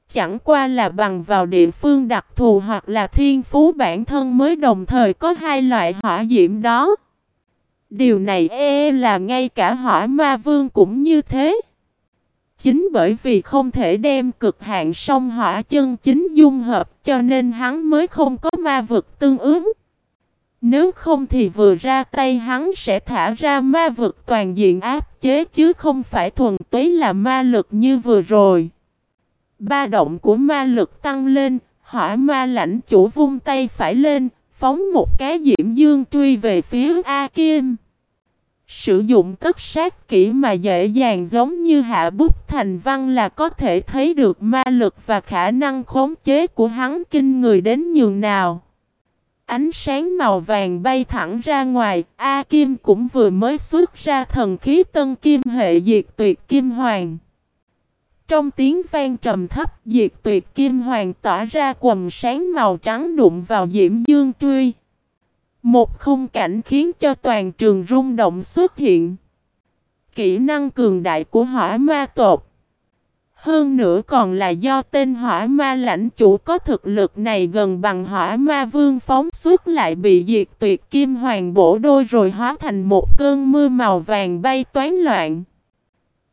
A: Chẳng qua là bằng vào địa phương đặc thù hoặc là thiên phú bản thân mới đồng thời có hai loại hỏa diễm đó. Điều này e, e là ngay cả hỏa ma vương cũng như thế. Chính bởi vì không thể đem cực hạn song hỏa chân chính dung hợp cho nên hắn mới không có ma vực tương ứng. Nếu không thì vừa ra tay hắn sẽ thả ra ma vực toàn diện áp chế chứ không phải thuần túy là ma lực như vừa rồi. Ba động của ma lực tăng lên, hỏa ma lãnh chủ vung tay phải lên, phóng một cái diễm dương truy về phía A Kim. Sử dụng tất sát kỹ mà dễ dàng giống như hạ bút thành văn là có thể thấy được ma lực và khả năng khống chế của hắn kinh người đến nhường nào. Ánh sáng màu vàng bay thẳng ra ngoài, A Kim cũng vừa mới xuất ra thần khí tân kim hệ diệt tuyệt kim hoàng. Trong tiếng vang trầm thấp, diệt tuyệt kim hoàng tỏa ra quầm sáng màu trắng đụng vào diễm dương truy. Một khung cảnh khiến cho toàn trường rung động xuất hiện. Kỹ năng cường đại của hỏa ma tột. Hơn nữa còn là do tên hỏa ma lãnh chủ có thực lực này gần bằng hỏa ma vương phóng suốt lại bị diệt tuyệt kim hoàng bổ đôi rồi hóa thành một cơn mưa màu vàng bay toán loạn.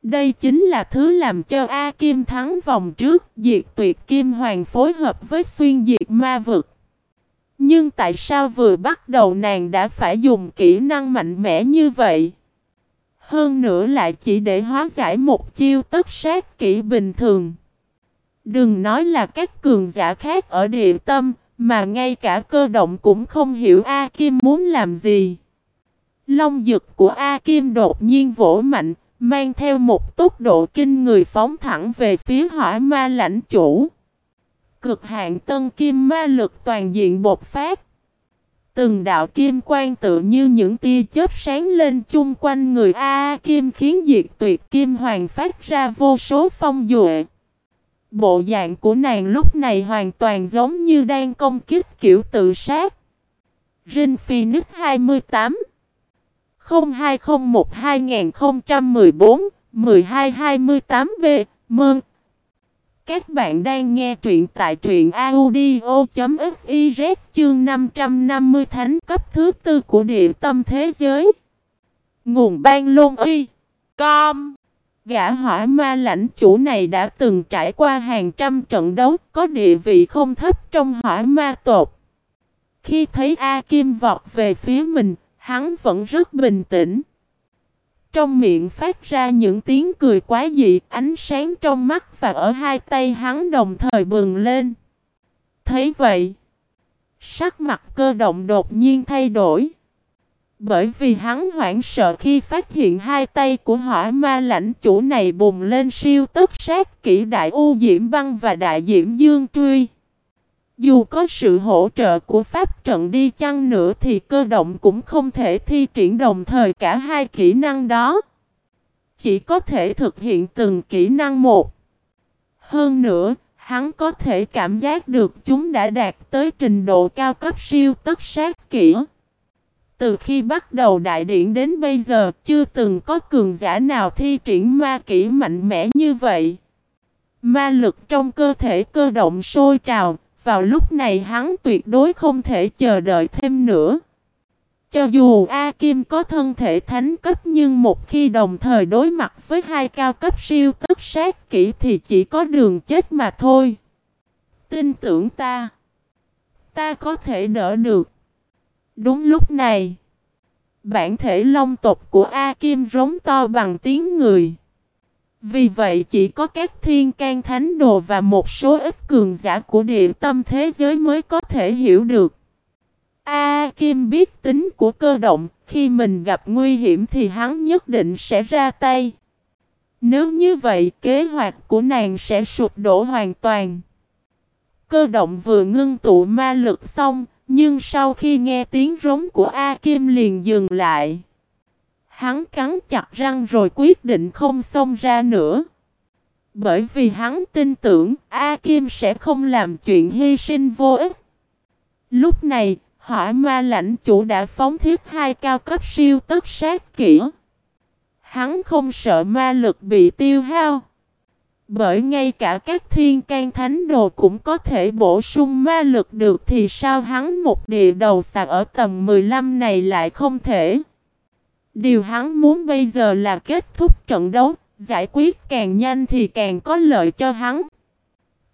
A: Đây chính là thứ làm cho A Kim thắng vòng trước diệt tuyệt kim hoàng phối hợp với xuyên diệt ma vực. Nhưng tại sao vừa bắt đầu nàng đã phải dùng kỹ năng mạnh mẽ như vậy? Hơn nữa lại chỉ để hóa giải một chiêu tất sát kỹ bình thường. Đừng nói là các cường giả khác ở địa tâm, mà ngay cả cơ động cũng không hiểu A Kim muốn làm gì. Long dực của A Kim đột nhiên vỗ mạnh, mang theo một tốc độ kinh người phóng thẳng về phía hỏa ma lãnh chủ. Cực hạn tân kim ma lực toàn diện bột phát. Từng đạo kim quang tự như những tia chớp sáng lên chung quanh người A, Kim khiến diệt tuyệt kim hoàng phát ra vô số phong duệ. Bộ dạng của nàng lúc này hoàn toàn giống như đang công kích kiểu tự sát. Rin Phoenix 28 0201 2014 1228B Mơn các bạn đang nghe truyện tại truyện audio.fiz chương 550 thánh cấp thứ tư của địa tâm thế giới. Nguồn ban lôn uy. Com. Gã hỏa ma lãnh chủ này đã từng trải qua hàng trăm trận đấu có địa vị không thấp trong hỏa ma tột. Khi thấy A Kim vọt về phía mình, hắn vẫn rất bình tĩnh. Trong miệng phát ra những tiếng cười quá dị, ánh sáng trong mắt và ở hai tay hắn đồng thời bừng lên. Thấy vậy, sắc mặt cơ động đột nhiên thay đổi. Bởi vì hắn hoảng sợ khi phát hiện hai tay của hỏa ma lãnh chủ này bùng lên siêu tức sát kỹ đại u diễm băng và đại diễm dương truy. Dù có sự hỗ trợ của pháp trận đi chăng nữa thì cơ động cũng không thể thi triển đồng thời cả hai kỹ năng đó. Chỉ có thể thực hiện từng kỹ năng một. Hơn nữa, hắn có thể cảm giác được chúng đã đạt tới trình độ cao cấp siêu tất sát kỹ. Từ khi bắt đầu đại điện đến bây giờ chưa từng có cường giả nào thi triển ma kỹ mạnh mẽ như vậy. Ma lực trong cơ thể cơ động sôi trào, vào lúc này hắn tuyệt đối không thể chờ đợi thêm nữa. Cho dù A Kim có thân thể thánh cấp nhưng một khi đồng thời đối mặt với hai cao cấp siêu tức sát kỹ thì chỉ có đường chết mà thôi. Tin tưởng ta. Ta có thể đỡ được. Đúng lúc này. Bản thể long tộc của A Kim rống to bằng tiếng người. Vì vậy chỉ có các thiên can thánh đồ và một số ít cường giả của địa tâm thế giới mới có thể hiểu được. A Kim biết tính của cơ động, khi mình gặp nguy hiểm thì hắn nhất định sẽ ra tay. Nếu như vậy, kế hoạch của nàng sẽ sụp đổ hoàn toàn. Cơ động vừa ngưng tụ ma lực xong, nhưng sau khi nghe tiếng rống của A Kim liền dừng lại. Hắn cắn chặt răng rồi quyết định không xông ra nữa. Bởi vì hắn tin tưởng A Kim sẽ không làm chuyện hy sinh vô ích. Lúc này, hỏa ma lãnh chủ đã phóng thiết hai cao cấp siêu tất sát kỹ. Hắn không sợ ma lực bị tiêu hao. Bởi ngay cả các thiên can thánh đồ cũng có thể bổ sung ma lực được thì sao hắn một địa đầu sạc ở tầm 15 này lại không thể. Điều hắn muốn bây giờ là kết thúc trận đấu, giải quyết càng nhanh thì càng có lợi cho hắn.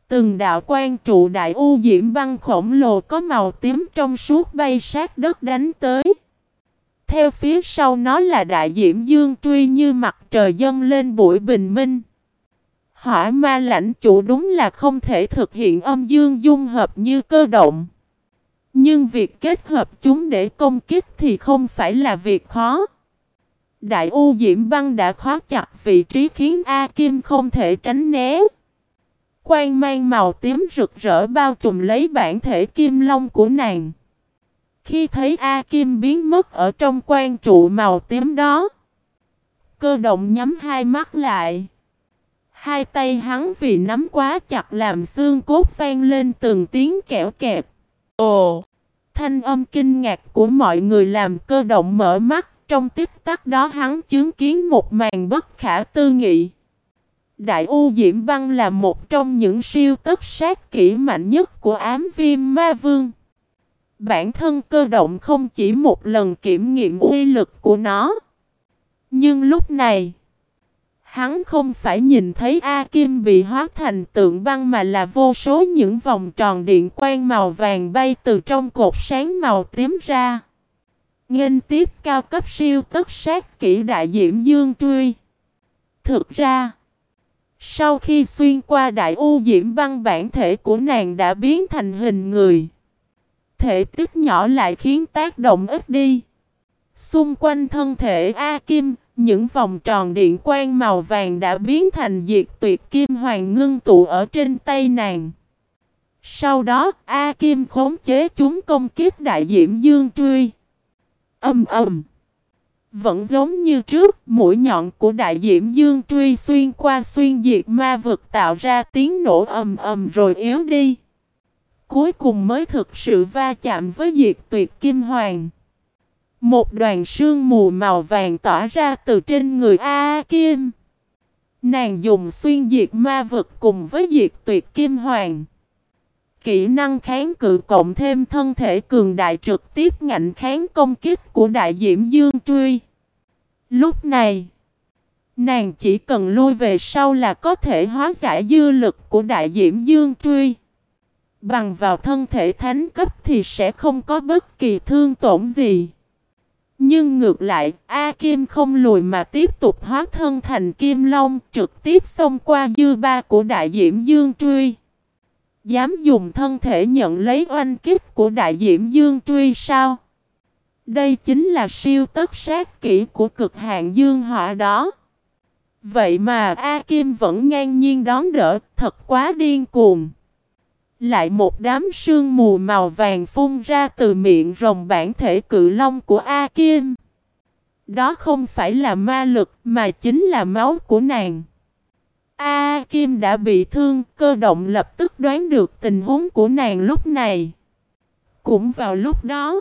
A: Từng đạo quan trụ đại u diễm băng khổng lồ có màu tím trong suốt bay sát đất đánh tới. Theo phía sau nó là đại diễm dương truy như mặt trời dâng lên bụi bình minh. Hỏa ma lãnh chủ đúng là không thể thực hiện âm dương dung hợp như cơ động. Nhưng việc kết hợp chúng để công kích thì không phải là việc khó. Đại U Diễm Băng đã khóa chặt vị trí khiến A Kim không thể tránh né. Quang mang màu tím rực rỡ bao trùm lấy bản thể kim long của nàng. Khi thấy A Kim biến mất ở trong quan trụ màu tím đó, cơ động nhắm hai mắt lại. Hai tay hắn vì nắm quá chặt làm xương cốt vang lên từng tiếng kẹo kẹp. Ồ! Thanh âm kinh ngạc của mọi người làm cơ động mở mắt. Trong tích tắc đó hắn chứng kiến một màn bất khả tư nghị. Đại U Diễm Băng là một trong những siêu tất sát kỹ mạnh nhất của ám viêm ma vương. Bản thân cơ động không chỉ một lần kiểm nghiệm uy lực của nó. Nhưng lúc này, hắn không phải nhìn thấy A Kim bị hóa thành tượng băng mà là vô số những vòng tròn điện quang màu vàng bay từ trong cột sáng màu tím ra. Nghênh tiếp cao cấp siêu tất sát kỹ đại diễm dương truy. Thực ra, sau khi xuyên qua đại u diễm băng bản thể của nàng đã biến thành hình người. Thể tích nhỏ lại khiến tác động ít đi. Xung quanh thân thể A Kim, những vòng tròn điện quang màu vàng đã biến thành diệt tuyệt kim hoàng ngưng tụ ở trên tay nàng. Sau đó, A Kim khống chế chúng công kích đại diễm dương truy. Âm ầm. Vẫn giống như trước, mũi nhọn của đại diễm dương truy xuyên qua xuyên diệt ma vực tạo ra tiếng nổ ầm ầm rồi yếu đi. Cuối cùng mới thực sự va chạm với diệt tuyệt kim hoàng. Một đoàn sương mù màu vàng tỏa ra từ trên người A, Kim. Nàng dùng xuyên diệt ma vực cùng với diệt tuyệt kim hoàng. Kỹ năng kháng cự cộng thêm thân thể cường đại trực tiếp ngạnh kháng công kích của đại diễm dương truy. Lúc này, nàng chỉ cần lui về sau là có thể hóa giải dư lực của đại diễm dương truy. Bằng vào thân thể thánh cấp thì sẽ không có bất kỳ thương tổn gì. Nhưng ngược lại, A Kim không lùi mà tiếp tục hóa thân thành Kim Long trực tiếp xông qua dư ba của đại diễm dương truy. Dám dùng thân thể nhận lấy oanh kích của đại diễm dương truy sao? Đây chính là siêu tất sát kỹ của cực hạn dương hỏa đó. Vậy mà A Kim vẫn ngang nhiên đón đỡ, thật quá điên cuồng. Lại một đám sương mù màu vàng phun ra từ miệng rồng bản thể cự long của A Kim. Đó không phải là ma lực mà chính là máu của nàng. A Kim đã bị thương, cơ động lập tức đoán được tình huống của nàng lúc này. Cũng vào lúc đó,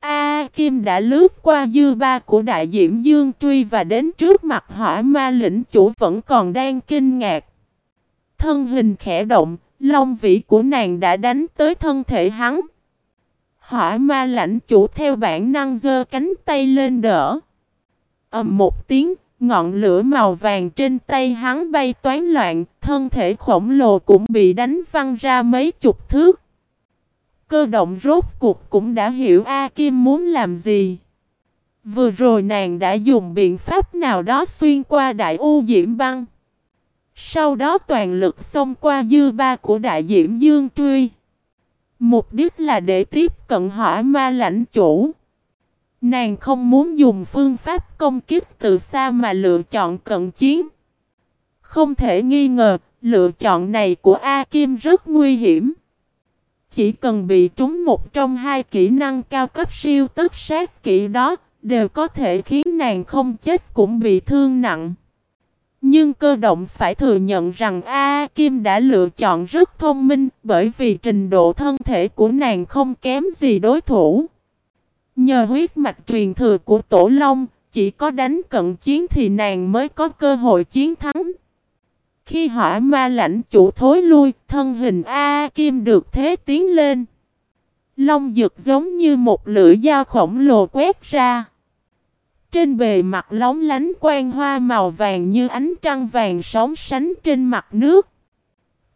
A: A Kim đã lướt qua dư ba của đại diễm dương truy và đến trước mặt hỏa ma lĩnh chủ vẫn còn đang kinh ngạc. Thân hình khẽ động, long vĩ của nàng đã đánh tới thân thể hắn. Hỏa ma lãnh chủ theo bản năng giơ cánh tay lên đỡ. ầm một tiếng, ngọn lửa màu vàng trên tay hắn bay toán loạn, thân thể khổng lồ cũng bị đánh văng ra mấy chục thước. Cơ động rốt cuộc cũng đã hiểu A Kim muốn làm gì. Vừa rồi nàng đã dùng biện pháp nào đó xuyên qua đại u diễm băng. Sau đó toàn lực xông qua dư ba của đại diễm dương truy. Mục đích là để tiếp cận hỏa ma lãnh chủ. Nàng không muốn dùng phương pháp công kích từ xa mà lựa chọn cận chiến. Không thể nghi ngờ, lựa chọn này của A Kim rất nguy hiểm. Chỉ cần bị trúng một trong hai kỹ năng cao cấp siêu tất sát kỹ đó, đều có thể khiến nàng không chết cũng bị thương nặng. Nhưng cơ động phải thừa nhận rằng A Kim đã lựa chọn rất thông minh bởi vì trình độ thân thể của nàng không kém gì đối thủ. Nhờ huyết mạch truyền thừa của Tổ Long, chỉ có đánh cận chiến thì nàng mới có cơ hội chiến thắng. Khi hỏa ma lãnh chủ thối lui, thân hình A Kim được thế tiến lên. Long dực giống như một lưỡi dao khổng lồ quét ra. Trên bề mặt lóng lánh quang hoa màu vàng như ánh trăng vàng sóng sánh trên mặt nước.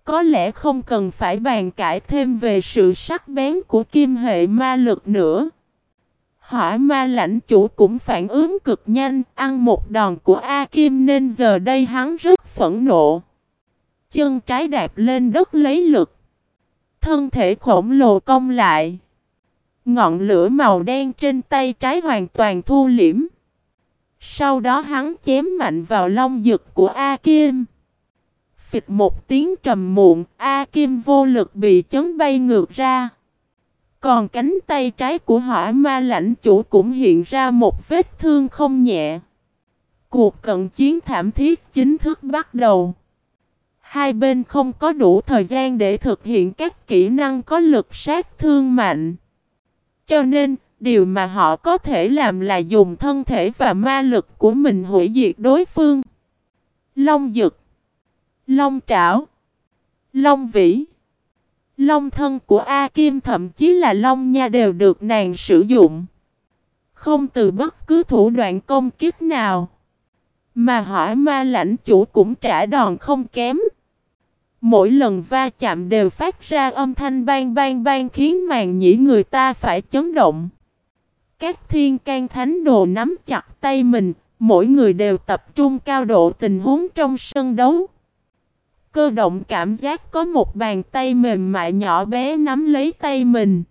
A: Có lẽ không cần phải bàn cãi thêm về sự sắc bén của kim hệ ma lực nữa. Hỏa ma lãnh chủ cũng phản ứng cực nhanh, ăn một đòn của A Kim nên giờ đây hắn rất phẫn nộ. Chân trái đạp lên đất lấy lực. Thân thể khổng lồ cong lại. Ngọn lửa màu đen trên tay trái hoàn toàn thu liễm. Sau đó hắn chém mạnh vào lông dực của A Kim. Phịch một tiếng trầm muộn, A Kim vô lực bị chấn bay ngược ra. Còn cánh tay trái của hỏa ma lãnh chủ cũng hiện ra một vết thương không nhẹ. Cuộc cận chiến thảm thiết chính thức bắt đầu. Hai bên không có đủ thời gian để thực hiện các kỹ năng có lực sát thương mạnh. Cho nên, điều mà họ có thể làm là dùng thân thể và ma lực của mình hủy diệt đối phương. Long dực Long trảo Long vĩ Long thân của A Kim thậm chí là Long Nha đều được nàng sử dụng. Không từ bất cứ thủ đoạn công kiếp nào. Mà hỏi ma lãnh chủ cũng trả đòn không kém. Mỗi lần va chạm đều phát ra âm thanh bang bang bang khiến màn nhĩ người ta phải chấn động. Các thiên can thánh đồ nắm chặt tay mình, mỗi người đều tập trung cao độ tình huống trong sân đấu. Cơ động cảm giác có một bàn tay mềm mại nhỏ bé nắm lấy tay mình.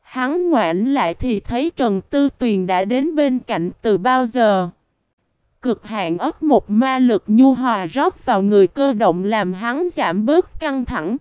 A: Hắn ngoảnh lại thì thấy Trần Tư Tuyền đã đến bên cạnh từ bao giờ. Cực hạn ấp một ma lực nhu hòa rót vào người cơ động làm hắn giảm bớt căng thẳng.